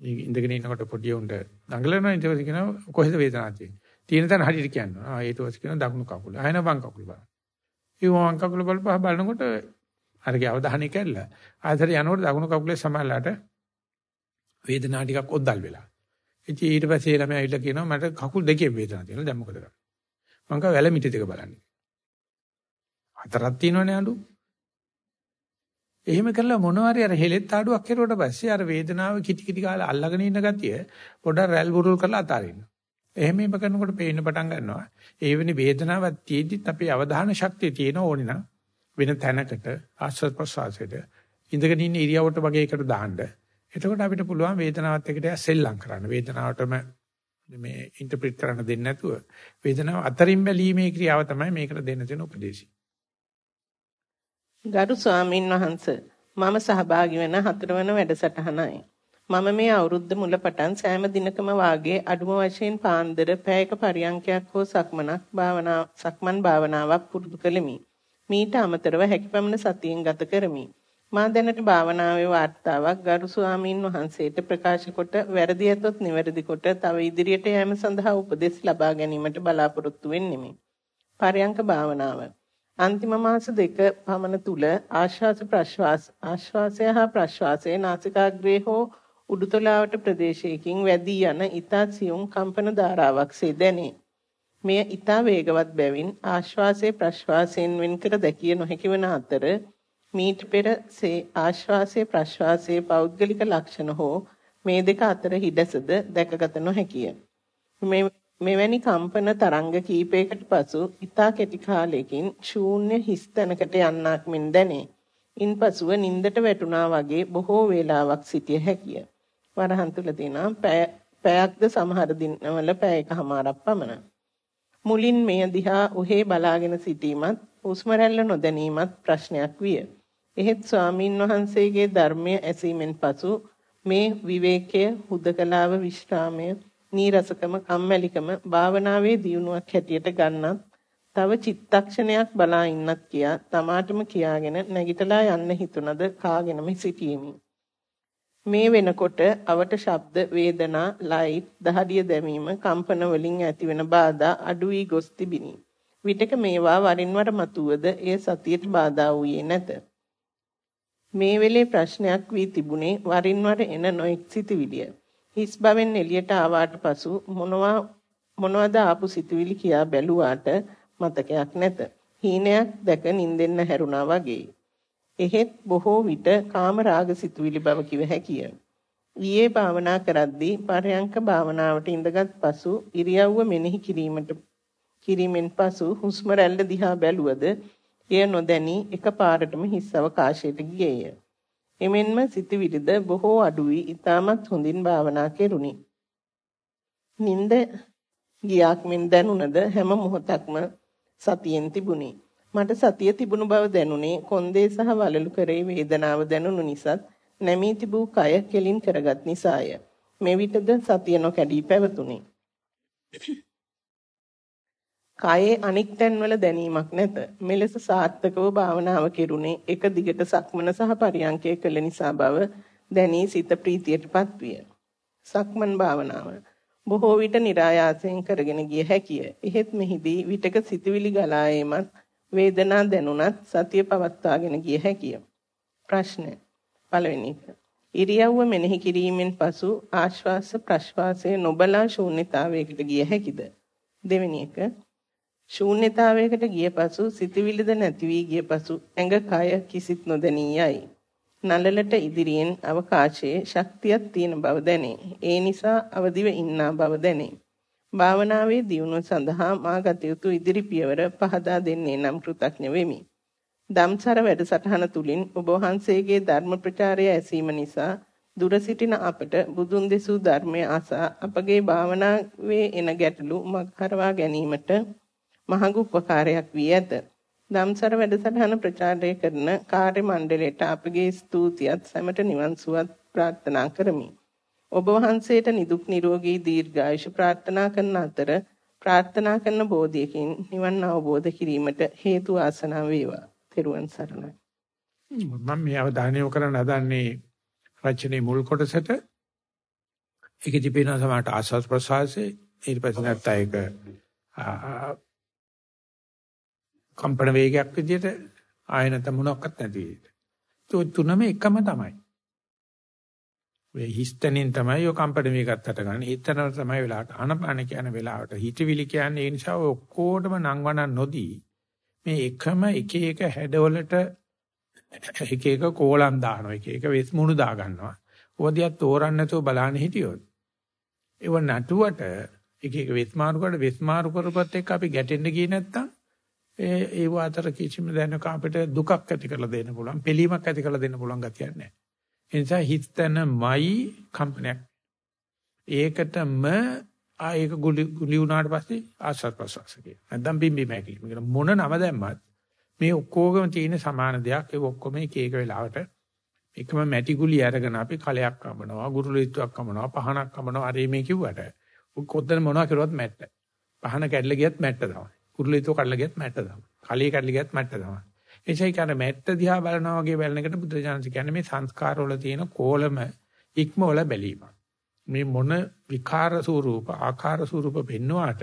මේ ඉඳගෙන ඉන්නකොට පොඩි උන්ට දඟලනවා ඊට පස්සේ කියනවා කොහෙද වේදනාවක් තියෙන්නේ. තියෙන තැන හරියට කියනවා. ආ ඊට පස්සේ කියනවා දකුණු කකුල. ආයෙන වම් කකුල බලන්න. ඒ වම් කකුල බලපුවා බලනකොට අරගේ අවධානය කැල්ලා. ආයෙත් යනකොට දකුණු කකුලේ සමහරලාට වේදනාව ටිකක් ඔද්දල් වෙලා. ඉතින් ඊට පස්සේ ළමයා ඇවිල්ලා කියනවා මට කකුල් දෙකේ වේදනාවක් තියෙනවා. දැන් මොකද කරන්නේ? මං කව වැල මිටි දෙක බලන්න. හතරක් තියෙනවනේ අඬු. එහෙම කරලා මොනවාරි අර හෙලෙත් ආඩුවක් කෙරුවට පස්සේ අර වේදනාව කිටි කිටි කාලා අල්ලගෙන ඉන්න ගතිය පොඩක් රැල් බුරුල් කරලා අතාරින්න. එහෙම එහෙම කරනකොට පේන්න පටන් ගන්නවා. ඒ වෙනි වේදනාවක් තියෙද්දිත් අපේ අවධාන ශක්තිය තියෙන ඕනේ නම් වෙන තැනකට ආශ්‍රද ප්‍රසවාසයට ඉඳගෙන ඉන්න ඉරියව්වට වගේ එකට දාන්න. එතකොට අපිට පුළුවන් වේදනාවත් එක්ක සෙල්ලම් කරන්න. වේදනාවටම මේ ඉන්ටර්ප්‍රිට් කරන්න දෙන්නේ නැතුව වේදනාව අතරින් බැලීමේ ක්‍රියාව තමයි මේකට දෙන්න තියෙන උපදේශය. ගරු ස්වාමින් වහන්සේ මම සහභාගී වෙන හතරවන වැඩසටහනයි. මම මේ අවුරුද්ද මුල පටන් සෑම දිනකම වාගේ අඩුම වශයෙන් පාන්දර පැයක පරියන්කයක් හෝ සක්මනක් භාවනා සක්මන් භාවනාවක් පුරුදු කළෙමි. මීට අමතරව හැකියපමණ සතියෙන් ගත කරමි. මා දැනට භාවනාවේ වාර්තාවක් ගරු ස්වාමින් වහන්සේට ප්‍රකාශ කොට වැරදි ඇතොත් නිවැරදි කොට තව ඉදිරියට යෑම සඳහා උපදෙස් ලබා ගැනීමට බලාපොරොත්තු වෙන්නෙමි. පරයන්ක භාවනාව අන්තිම මාස දෙක පමණ තුල ආශ්වාස ප්‍රශ්වාස ආශ්වාසය හා ප්‍රශ්වාසයේ නාසිකාග්‍රේ හෝ උඩුතලාවට ප්‍රදේශයකින් වැඩි යන ඊතා සියුම් කම්පන ධාරාවක්සේ දැනේ. මෙය ඊතා වේගවත් බැවින් ආශ්වාසයේ ප්‍රශ්වාසයෙන් වෙන්කර දැකිය නොහැකි වන අතර මීට පෙරසේ ආශ්වාසයේ ප්‍රශ්වාසයේ පෞද්ගලික ලක්ෂණ හෝ මේ දෙක අතර හිඩැසද දැකගත නොහැකිය. මෙවැනි කම්පන තරංග කීපයකට පසු ඊතා කෙටි කාලයකින් ශූන්‍ය හිස් තැනකට යන්නක් මෙන් දැනේ. ඉන්පසුව නින්දට වැටුණා වගේ බොහෝ වේලාවක් සිටිය හැකිය. වරහන් තුල තියෙනවා පැයක්ද සමහර දිනවල පැයකමාරක් පමණ. මුලින් මෙය දිහා උහේ බලාගෙන සිටීමත් හුස්ම රැල්ල නොදැනීමත් ප්‍රශ්නයක් විය. එහෙත් ස්වාමින් වහන්සේගේ ධර්මය ඇසීමෙන් පසු මේ විවේකය, හුදකලාව, විශ්‍රාමය, නීරසකම, කම්මැලිකම භාවනාවේ දියුණුවක් හැටියට ගන්නත් තව චිත්තක්ෂණයක් බලා ඉන්නත් කියා තමාටම කියාගෙන නැගිටලා යන්න හිතුණද කාගෙනම සිටියෙමි. මේ වෙනකොට අවට ශබ්ද වේදනා ලයිට් දහඩිය දැමීම කම්පන වලින් ඇතිවන බාධා අඩු වී ගොස් තිබිනි. විටක මේවා වරින් වර මතුවද එය සතියට බාධා වූයේ නැත. මේ වෙලේ ප්‍රශ්නයක් වී තිබුණේ වරින් වර එන නොඑක් සිතුවිලිය. හිස් බවෙන් එළියට ආවාට පසු මොනවා මොනවද ආපු සිතුවිලි කියා බැලුවාට මතකයක් නැත. හීනයක් දැක නිින්දෙන්න හැරුණා වගේ. එහෙත් බොහෝ විට කාම රාග සිතුවිලි බව කිව හැකිය. ඊයේ භාවනා කරද්දී පරයන්ක භාවනාවට ඉඳගත් පසු ඉරියව්ව මෙනෙහි කිරීමට කිරීමෙන් පසු හුස්ම රැල්ල දිහා බැලුවද එය නොදැනි එකපාරටම හිස් අවකාශයට ගියේය. එමෙන්ම සිතවිලිද බොහෝ අඩු වී ඊටමත් හොඳින් භාවනා කෙරුණි. නිନ୍ଦ ගියාක් මෙන් දැනුණද හැම මොහොතක්ම සතියෙන් තිබුණි. මට සතිය තිබුණු බව දැනුනේ කොන්දේ සහ වලලු කරේ වේදනාව දැනුණු නිසාත් නැමී තිබූ කය කෙලින් කරගත් නිසාය. මෙවිටද සතිය නොකැඩී පැවතුණි. කයේ අනික් තැන්වල දැනීමක් නැත. මෙලෙස සාර්ථකව භාවනාව කෙරුණේ එක දිගට සක්මන සහ පරියන්කය කළ නිසා බව දැනී සිත ප්‍රීතියටපත් විය. සක්මන් භාවනාව බොහෝ විට નિરાයාසයෙන් කරගෙන ගිය හැකිය. එහෙත් මෙහිදී විටක සිතවිලි ගලා ඒමත් වේදනා දැනුණත් සතිය පවත්වාගෙන ගිය හැකිය. ප්‍රශ්න පළවෙනි එක. ඉරියව්ව මෙනෙහි කිරීමෙන් පසු ආශ්වාස ප්‍රශ්වාසයේ නොබලා ශූන්‍යතාවයකට ගිය හැකිද? දෙවෙනි එක. ශූන්‍යතාවයකට ගිය පසු සිතවිලිද නැති වී ගිය පසු ඇඟ කය කිසිත් නොදැනී යයි. නළලට ඉදිරියෙන් අවකාශයේ ශක්තියක් තියෙන බව දැනේ. ඒ නිසා අවදිව ඉන්නා බව දැනේ. භාවනාවේ දියුණුව සඳහා මා ගත යුතු ඉදිරි පියවර පහදා දෙන්නේ නම් කෘතඥ වෙමි. දම්සර වැඩසටහන තුලින් ඔබ වහන්සේගේ ධර්ම ප්‍රචාරය ඇසීම නිසා දුර සිටින අපට බුදුන් දෙසූ ධර්මය අසා අපගේ භාවනාවේ එන ගැටලු මගහරවා ගැනීමට මහඟු උපකාරයක් වී ඇත. දම්සර වැඩසටහන ප්‍රචාරය කරන කාර්ය මණ්ඩලයට අපගේ ස්තුතියත් සැමට නිවන් සුවත් ප්‍රාර්ථනා කරමි. ඔබ වහන්සේට නිදුක් නිරෝගී දීර්ඝායුෂ ප්‍රාර්ථනා කරන අතර ප්‍රාර්ථනා කරන බෝධියකින් නිවන් අවබෝධ කිරීමට හේතු ආසනා වේවා. තෙරුවන් සරණයි. මම මේ අවධානය යොමු කරන්න හදන්නේ රචනයේ මුල් කොටසට ඒකෙදි පේන සමහරට ආස්වාද ප්‍රසආසයේ ඊට පස්සේ නැත්තා ඒක කම්පන වේගයක් විදිහට ආය නැත්නම් මොනක්වත් නැති විදිහට. ඒ තුනම එකම තමයි. මේ හිස්තනින් තමයි ඔය කම්පන වේගත් හට ගන්න. හිතන තමයි වෙලාවට ආනපාන කියන වෙලාවට හිතවිලි කියන්නේ ඒ නිසා ඔය ඔක්කොටම නංවනන් නොදී මේ එකම එක එක හැඩවලට එක එක කෝලම් දානවා. එක එක වෙස් මුණු දා ගන්නවා. ඕදියක් තෝරන්න නැතුව බලන්න හිටියොත් ඒව නටුවට එක එක වෙස් මාරු කරලා වෙස් මාරු කරපත් එක්ක අපි ගැටෙන්න ගියේ නැත්තම් ඒ ඒව අතර කිසිම දැනක අපිට දුකක් ඇති කරලා දෙන්න පුළුවන්, පිළීමක් ඇති කරලා දෙන්න පුළුවන් ගතියක් නැහැ. ඒ නිසා හිතනමයි කම්පනයක්. ඒකටම ආ ඒක ගුලි ගුලි වුණාට පස්සේ ආස්වාද ප්‍රසවාස කියන. නැත්නම් බිම්බි මැකිලි. මේක මොන නම දැම්මත් මේ ඔක්කොගම තියෙන සමාන දෙයක්. ඒ ඔක්කොම එක එක වෙලාවට එකම මැටි ගුලි අරගෙන අපි කලයක් කමනවා, ගුරුලිත්වයක් කමනවා, පහනක් කමනවා. අර මේ කිව්වට කොද්දන මොනවා කරුවත් මැට්ට. පහන කැඩලා ගියත් මැට්ට තමයි. ගුරුලිත්ව කඩලා ගියත් මැට්ට තමයි. කලිය කැඩලා ගියත් මැට්ට තමයි. එනිසා කියන මැට්ට දිහා බලනවා වගේ බලන එකට බුදුරජාණන් කියන්නේ මේ සංස්කාරවල තියෙන කෝලම ඉක්මවල බැලීම. මේ මොන විකාර ස්වරූප ආකාර ස්වරූප පෙන්වුවාට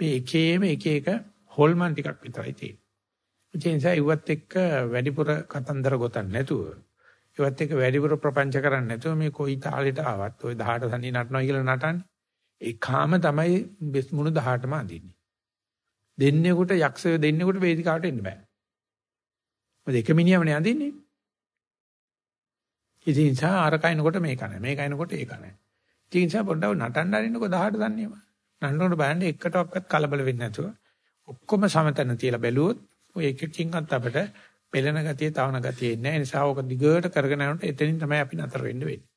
මේ එකේම එක එක හොල්මන් ටිකක් විතරයි තියෙන්නේ. ඒ නිසා ඉවත් එක්ක වැඩිපුර කතන්දර ගොතන්න නැතුව ඉවත් එක්ක වැඩිපුර ප්‍රපංච කරන්නේ නැතුව මේ කොයි තාලෙට ආවත් ওই 18 සනී නටනවා කියලා නටන්නේ. ඒකාම තමයි බෙස් මුණු 18ම අඳින්නේ. දෙන්නෙකුට යක්ෂය දෙන්නෙකුට වේදිකාවට එන්න බෑ. මොකද එක මිනිහමනේ අඳින්නේ. ඉතින් ඒ නිසා අර කයින්කොට මේක නැහැ. මේ කයින්කොට ඒක නැහැ. ඉතින් ඒ නිසා පොඩ්ඩක් නටන්න අරින්නකො 18 දන්නේම. නන්නකොට බලන්න එකටවත් කලබල වෙන්නේ නැතුව ඔක්කොම සමතන තියලා බැලුවොත් ඔය එකකින්වත් අපිට පෙළෙන ගතිය, තවන ගතිය එන්නේ නැහැ. ඒ නිසා ඕක දිගට කරගෙන යනකොට එතනින් තමයි අපි නතර වෙන්න වෙන්නේ.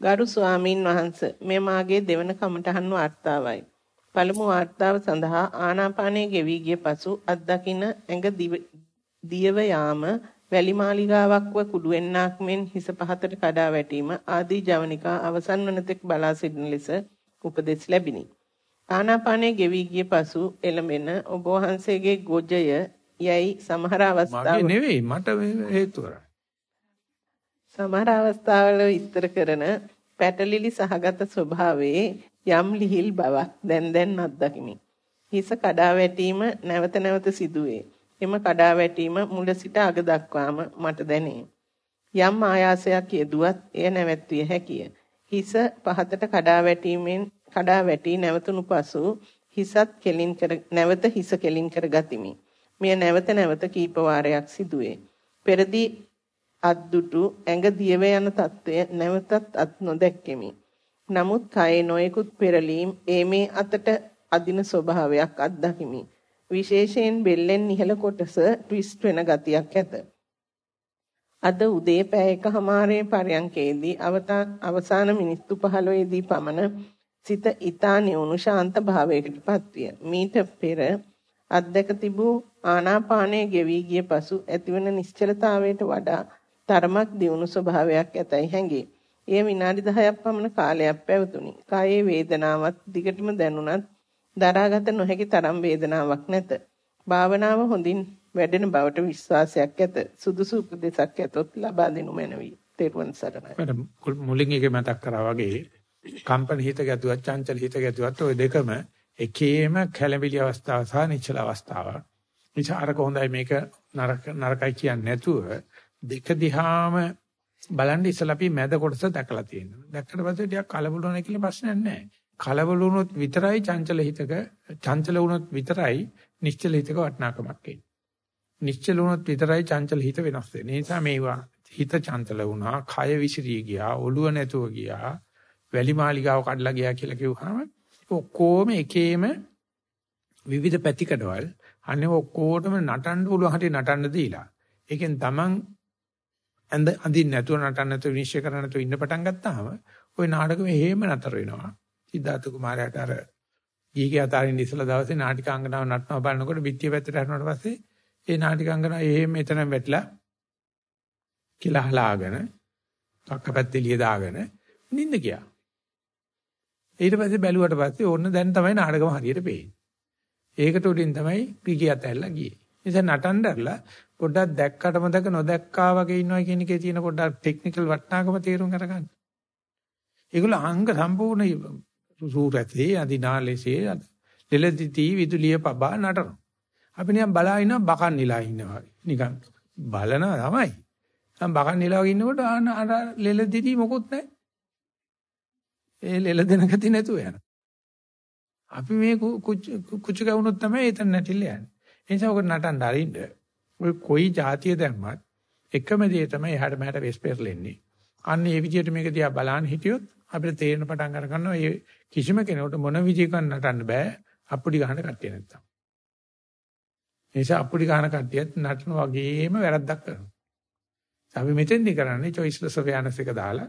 ගරු ස්වාමින් වහන්සේ මේ මාගේ දෙවන කමටහන් වාර්තාවයි. පළමු වාර්තාව සඳහා ආනාපානයේ ගෙවි ගිය පසු අත්දකින්න ඇඟ දියව යාම වැලි මාලිගාවක්ව කුඩුවෙන්නක් මෙන් හිස පහතට කඩා වැටීම ආදී ජවනිකා අවසන් වන තෙක් බලා සිටින ලෙස උපදෙස් ලැබිනි. ආනාපානයේ ගෙවි ගිය පසු එළඹෙන ඔබ වහන්සේගේ ගොජය යයි සමහර අවස්ථාවල මගේ නෙවෙයි මට හේතුව. සමහර අවස්ථාවල විස්තර කරන පැටලිලි සහගත ස්වභාවයේ යම් ලිහිල් බවක් දැන් දැන් අත්දකිමි. හිස කඩා වැටීම නැවත නැවත සිදුවේ. එම කඩා වැටීම මුල සිට අග දක්වාම මට දැනේ. යම් ආයාසයක් යෙදුවත් එය නැවැත්විය හැකිය. හිස පහතට කඩා වැටීමෙන් කඩා වැටි නැවතුණු පසු හිසත් කෙලින් කර නැවත හිස කෙලින් කර ගතිමි. මෙය නැවත නැවත කීප වාරයක් සිදුවේ. පෙරදී අද්දුටු ඇඟ දියව යන తත්වය නැවතත් අත් නොදැක්කෙමි. නමුත් කයේ නොයෙකුත් පෙරලීම් ඒ මේ අතට අදින ස්වභාවයක් අත්දකිමි. විශේෂයෙන් බෙල්ලෙන් ඉහළ කොටස ට්විස්ට් වෙන ගතියක් ඇත. අද උදේ පැය එකහමාරේ පරයන්කේදී අවසාන මිනිත්තු 15 දී පමණ සිත ඊතා නියුණු ශාන්ත භාවයකටපත් විය. මීට පෙර අධ්‍යක තිබූ ආනාපානයේ ගෙවි ගිය පසු ඇතිවන නිශ්චලතාවයට වඩා තරමක් දියුණු ස්වභාවයක් ඇතයි හැඟේ. එය විනාඩි 10ක් පමණ කාලයක් පැවතුණි. කායේ වේදනාවක් දිගටම දැනුණත් දරාගත නොහැකි තරම් වේදනාවක් නැත. භාවනාව හොඳින් වැඩෙන බවට විශ්වාසයක් ඇත. සුදුසු උපදේශක් ඇතොත් ලබා දෙනු මැනවි. තෙරුවන් සරණයි. මට මුලින් එක මතක් කරා වගේ කම්පන හිත ගැතුවත් චංචල හිත ගැතුවත් ওই දෙකම එකේම කැළඹිලි අවස්ථාව සහ නිශ්චල අවස්ථාව. විචාරක හොඳයි මේක නරක නරකයි කියන්නේ නැතුව දෙක දිහාම බලන්න ඉස්සලා අපි මැද කොටස දැකලා තියෙනවා. දැක්කට පස්සේ ටිකක් කලබල වෙන කියලා ප්‍රශ්නයක් නැහැ. කලබල වුණොත් විතරයි චංචල හිතක චංචල වුණොත් විතරයි නිශ්චල හිතක වටිනාකමක් එන්නේ. නිශ්චල වුණොත් විතරයි චංචල හිත වෙනස් වෙන්නේ. ඒ නිසා මේවා හිත චංචල වුණා, කය විසිරී ගියා, ඔළුව නැතුව ගියා, වැලි මාලිගාව කඩලා ගියා කියලා කිව්වහම ඔක්කොම එකේම විවිධ පැතිකඩවල් අනේ ඔක්කොටම නටන්න පුළුවන් හැටි නටන්න දීලා. ඒකෙන් Taman ඇඳ අඳින්න නැතුව නටන්න නැතුව විනිශ්චය කරන්න නැතුව ඉන්න පටන් ගත්තාම ওই නාටකෙ හේම නතර වෙනවා. සිද්ධාර්ථ කුමාරයාට අර ගීගේ අතාරින් ඉස්සලා දවසේ නාටිකාංගනාව නටනවා බලනකොට පිටිය පැත්තට හරනකොට පස්සේ ඒ නාටිකාංගනාව එහෙම එතන වැටලා කියලා හලාගෙන කක්කපැත්තේ ලිය දාගෙන නිින්ද ගියා. ඊට පස්සේ බැලුවට පස්සේ ඕන්න දැන් තමයි නාටකම හරියට පේන්නේ. ඒකට උඩින් තමයි පිගිය අතැල්ලා ගියේ. නිසා නටන්නදලා පොඩ්ඩක් දැක්කටම දැක නොදැක්කා වගේ ඉන්නවා කියන එකේ තියෙන පොඩ්ඩක් ටෙක්නිකල් වටිනාකම තේරුම් අරගන්න. ඒගොල්ලෝ අංග සම්පූර්ණ සූරතේ අදිනාලෙසේ දෙලදිති විදුලිය පබා නටන. අපි නිකන් බලා ඉනවා බකන් නිලා ඉන්නවා. නිකන් බලනවා තමයි. දැන් බකන් නිලා ඉන්නකොට අර ලෙලදිති මොකුත් නැහැ. ඒ ලෙල දෙන ගති නැතුව යනවා. අපි මේ කුචු කවුනොත් තමයි එතන නැටිල්ල යන්නේ. ඒ නිසා ඔක නටන්න අරින්න. ඔය කොයි જાතිය දැම්මත් එකම දේ තමයි එහාට මෙහාට වෙස් පෙරලෙන්නේ. අන්න ඒ විදිහට මේක දිහා බලන්න හිටියොත් අපිට තේරෙන පටන් අර ගන්නවා මේ කිසිම කෙනෙකුට මොන විදිහකින් නටන්න බෑ අප්පුඩි ගහන කට්ටිය නැත්තම්. ඒ නිසා අප්පුඩි ගහන කට්ටියත් නටන වගේම වැරද්දක් කරනවා. අපි මෙතෙන්දි කරන්නේ choiceless awareness එක දාලා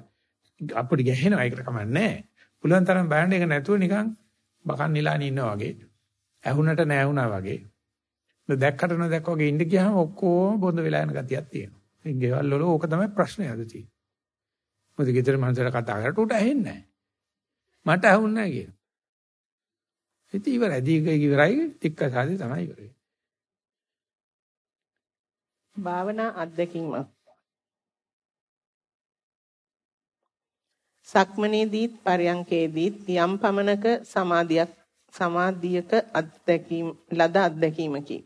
අප්පුඩි ගහනවා ඒකට කමන්නේ නැහැ. පුළුවන් තරම් බලන්න ඒක නැතුව නිකන් බකන් නිලානේ ඉන්නා වගේ. ඇහුනට නැහුණා වගේ. දැක්කට නොදැක්ක වගේ ඉඳ ගියාම ඔක්කොම බොඳ වෙලා යන ගතියක් තියෙනවා. ඉතින් ගෙවල් වල ඕක තමයි ප්‍රශ්නේ අද තියෙන්නේ. මොකද ගෙදර මනුස්සයලා කතා කරලා උට ඇහෙන්නේ නැහැ. මට ඇහුන්නේ නැහැ කියන. ඉතින් ඉවරයි. දීග ඉවරයි. ටික සාදේ තමයි ඉවරයි. භාවනා අත්දැකීමක් සක්මනේදීත් පරයන්කේදීත් යම් පමණක සමාධියක් සමාධියක අත්දැකීම් ලද අත්දැකීමකි.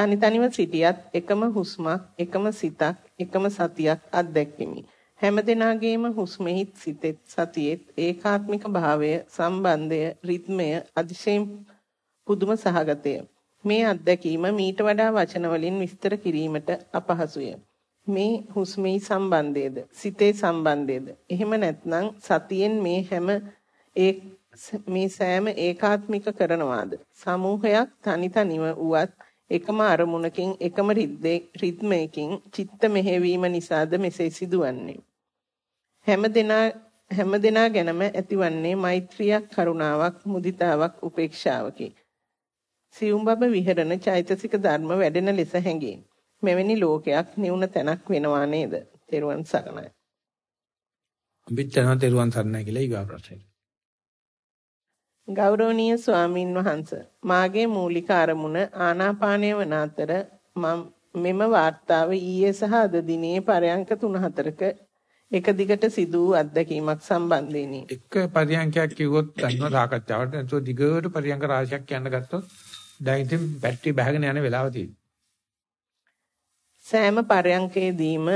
තනි තනිව සිටියත් එකම හුස්මක් එකම සිතක් එකම සතියක් අත්දැකීමි. හැම දිනාගේම හුස්මෙහිත් සිතෙත් සතියෙත් ඒකාත්මික භාවය සම්බන්ධය රිද්මය අතිශයින් පුදුම සහගතය. මේ අත්දැකීම මීට වඩා වචන වලින් විස්තර කිරීමට අපහසුය. මේ හුස්මේ සම්බන්ධයේද සිතේ සම්බන්ධයේද එහෙම නැත්නම් සතියෙන් මේ හැම ඒ මේ සෑම ඒකාත්මික කරනවාද සමූහයක් තනි තනිව උවත් එකම අරමුණකින් එකම රිද්මයකින් චිත්ත මෙහෙවීම නිසාද මෙසේ සිදුවන්නේ හැම දෙනා හැම දෙනා ගැනම ඇතිවන්නේ මෛත්‍රියක් කරුණාවක් මුදිතාවක් උපේක්ෂාවකි සියුම් බබ විහෙරණ චෛතසික ධර්ම වැඩෙන ලෙස හැඟේ මෙවැනි ලෝකයක් නිවුන තැනක් වෙනවා නේද? තෙරුවන් සරණයි. අභිචනව තෙරුවන් සරණයි කියලා ඊගා ප්‍රශ්නෙට. ගෞරවනීය ස්වාමින් වහන්සේ මාගේ මූලික අරමුණ ආනාපානය වන අතර මෙම වාර්තාව ඊයේ සහ අද දිනේ පරයන්ක 3-4ක එක දිගට සිදු වූ අත්දැකීමක් සම්බන්ධයෙනි. එක පරයන්කයක් කිව්වොත් ගන්න සාකච්ඡාවට නැතුව දිගට පරයන්ක රාශියක් කියන්න ගත්තොත් දැන් ඉතින් බැටරි බහගෙන යන වෙලාව. සෑම පරයන්කේදීම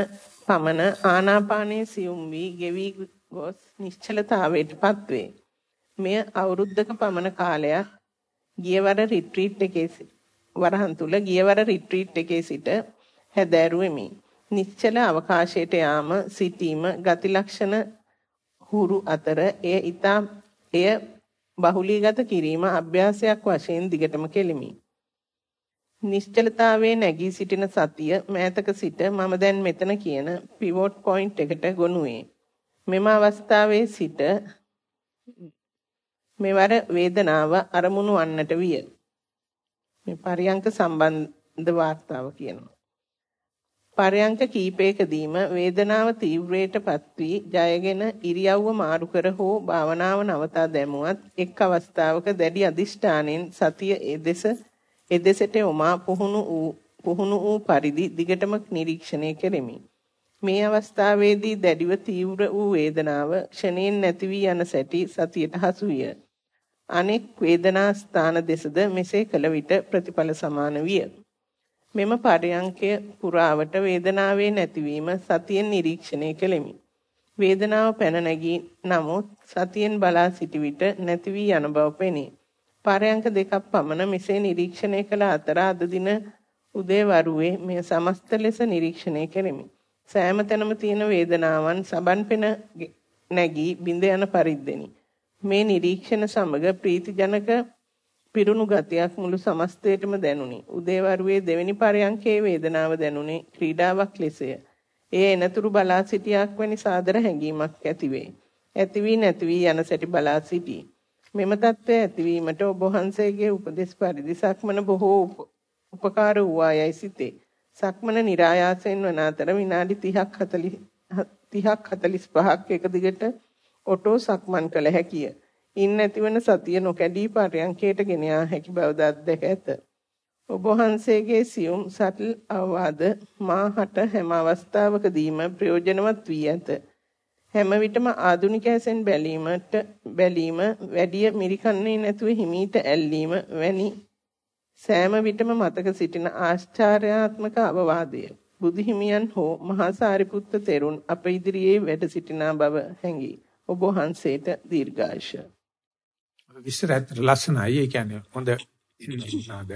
පමණ ආනාපානයේ සියුම් වී ගෙවි ගොස් නිශ්චලතාවයටපත් වේ. මෙය අවුරුද්දක පමණ කාලයක් ගියවර රිට්‍රීට් එකේ වරහන් තුල ගියවර රිට්‍රීට් එකේ සිට හැදෑරුවෙමි. නිශ්චල අවකාශයට යාම සිටීම ගති ලක්ෂණ හුරු අතර එය ඊතා එය බහුලීගත කිරීම අභ්‍යාසයක් වශයෙන් දිගටම කෙලිමි. නිශ්චලතාවයේ නැගී සිටින සතිය මෑතක සිට මම දැන් මෙතන කියන පිවොට් පොයින්ට් එකට ගොනුවේ. මෙම අවස්ථාවේ සිට මෙවර වේදනාව අරමුණු වන්නට විය. මේ පරියංක සම්බන්ධ වාර්තාව කියනවා. පරයන්ක කීපයකදීම වේදනාව තීව්‍රයටපත් වී ජයගෙන ඉරියව්ව මාරු කර හෝ භාවනාව නවතා දැමුවත් එක් අවස්ථාවක දැඩි අදිෂ්ඨානෙන් සතිය ඒ දෙස එදෙසට යොමා පුහුණු වූ පුහුණු වූ පරිදි දිගටම නිරීක්ෂණය කෙරෙමි. මේ අවස්ථාවේදී දැඩිව තීව්‍ර වූ වේදනාව ක්ෂණයෙන් නැති වී යන සැටි සතියට හසු විය. අනෙක් වේදනා ස්ථාන දෙසද මෙසේ කළ විට ප්‍රතිඵල සමාන විය. මෙම පරයන්කය පුරාවට වේදනාවේ නැතිවීම සතියෙන් නිරීක්ෂණය කෙලෙමි. වේදනාව පැන නැගී නමුත් සතියෙන් බලා සිටි විට නැති වී යන බව පෙනේ. පරයන්ක දෙකක් පමණ මෙසේ නිරීක්ෂණය කළ අතර අද දින උදේවරුවේ මෙය සමස්ත ලෙස නිරීක්ෂණය කෙරෙමි. සෑම තැනම තියෙන වේදනාවන් සබන් පෙන නැගී බිඳ යන පරිද්දෙනි. මේ නිරීක්ෂණ සමග ප්‍රීතිජනක පිරුණු ගතියක් මුළු සමස්තයටම දැනුනි. උදේවරුවේ දෙවෙනි පරයන්කේ වේදනාව දැනුනේ ක්‍රීඩාවක් ලෙසය. එය එනතුරු බලා සිටියක් වැනි සාදර හැඟීමක් ඇතිවේ. ඇති වී නැති වී යන සැටි බලා සිටී. මෙම தත්ත්වය ඇතිවීමට ඔබ වහන්සේගේ උපදෙස් පරිදි සක්මන බොහෝ උපකාර වූවායයි සිතේ. සක්මන નિરાයාසයෙන් වන අතර විනාඩි 30ක් 40 30ක් 45ක් එක දිගට ඔටෝ සක්මන් කළ හැකිය. ඉන් නැතිවන සතිය නොකැඩී පරයන්කයට ගෙන යා හැකි බව දැක ඇත. ඔබ වහන්සේගේ සියුම් සටල් අවවාද මාහට හැම අවස්ථාවකදීම ප්‍රයෝජනවත් වී ඇත. හැම විටම ආදුනිකයන්ෙන් බැලීමට බැලීම වැඩි මිරිකන්නේ නැතුව හිමීට ඇල්ලීම වැනි සෑම විටම මතක සිටින ආශ්චර්යාත්මක අවවාදය බුදු හිමියන් හෝ මහා සාරිපුත්ත තෙරුන් අප ඉදිරියේ වැඩ සිටිනා බව හැඟි ඔබ වහන්සේට දීර්ඝායුෂ විස්තර ලස්සනයි ඒ කියන්නේ හොඳ නාද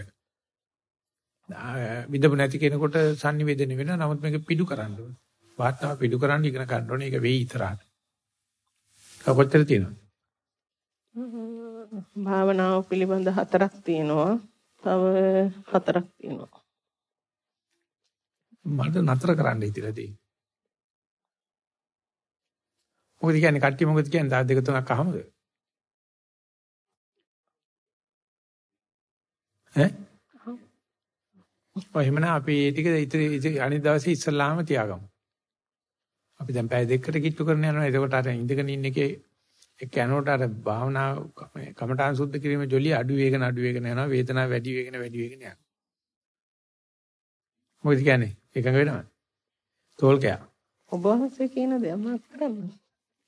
විදපු නැති කෙනෙකුට sannivedana වෙනවා නමුත් මේක පිටු කරන්න ඕනේ වාර්තාව පිටු කරන්න ඉගෙන ගන්න ඕනේ. ඒක වෙයි ඉතරහට. කොච්චර තියෙනවද? භාවනාව පිළිබඳ හතරක් තියෙනවා. තව හතරක් තියෙනවා. මට නතර කරන්න හිතිලා තියෙන්නේ. මොකද කියන්නේ කට්ටිය මොකද කියන්නේ දා දෙක තුනක් අහමද? ඈ? ඔය එහෙමනම් අපි ඒ ටික ඉතින් අනිත් දවසේ ඉස්සල්ලාම තියාගමු. අපි දැන් පැය දෙකකට කිට්ටු කරන යනවා. එතකොට අර ඉඳගෙන ඉන්න එකේ එක්ක යනකොට අර භාවනා කමඨාන් සුද්ධ කිරීම ජොලිය අඩු වේගන අඩු වේගන යනවා. වේදනාව වැඩි වේගන වැඩි වේගන යනවා. මොකද කියන්නේ? එකඟ වෙනවද? තෝල්කයා. ඔබ වහන්සේ කියන දේ අමතක කරන්න.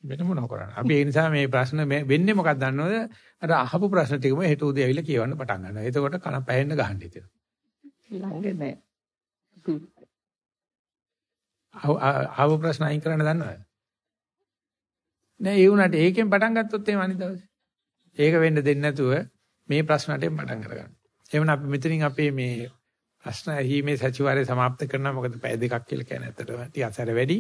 වෙන මොනව කරන්නේ? අපි ඒ නිසා මේ ප්‍රශ්න වෙන්නේ මොකක්ද දන්නවද? අර අහපු ප්‍රශ්න ටිකම හෙට උදේ ඇවිල්ලා කියවන්න පටන් ගන්නවා. එතකොට කන පැහෙන්න ගහන්න හිතෙනවා. ළඟ නැහැ. ආව ප්‍රශ්න අයින් කරන්න දන්නවද? නෑ ඒ වුණාට ඒකෙන් පටන් ගත්තොත් එහෙම අනිත් දවසේ. ඒක වෙන්න දෙන්නේ නැතුව මේ ප්‍රශ්නටෙන් පටන් කරගන්න. එහෙමනම් අපි මෙතනින් අපේ මේ ප්‍රශ්න ඇහිීමේ සතිವಾರය સમાપ્ત කරනවා. මොකද පැය දෙකක් කියලා කියන්නේ ඇත්තටම ටිකක් වැඩි.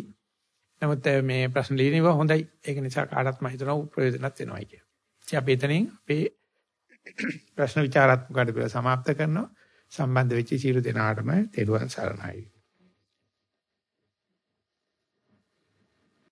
නමුත් මේ ප්‍රශ්න ලියනව හොඳයි. ඒක නිසා කාටවත් මම හිතනවා ප්‍රයෝජනවත් වෙනවා කියලා. ඉතින් අපි එතනින් අපේ ප්‍රශ්න විචාරාත්මක කඩපිල સમાપ્ત කරනවා. සම්බන්ධ වෙච්ච සියලු දෙනාටම තෙරුවන් සරණයි.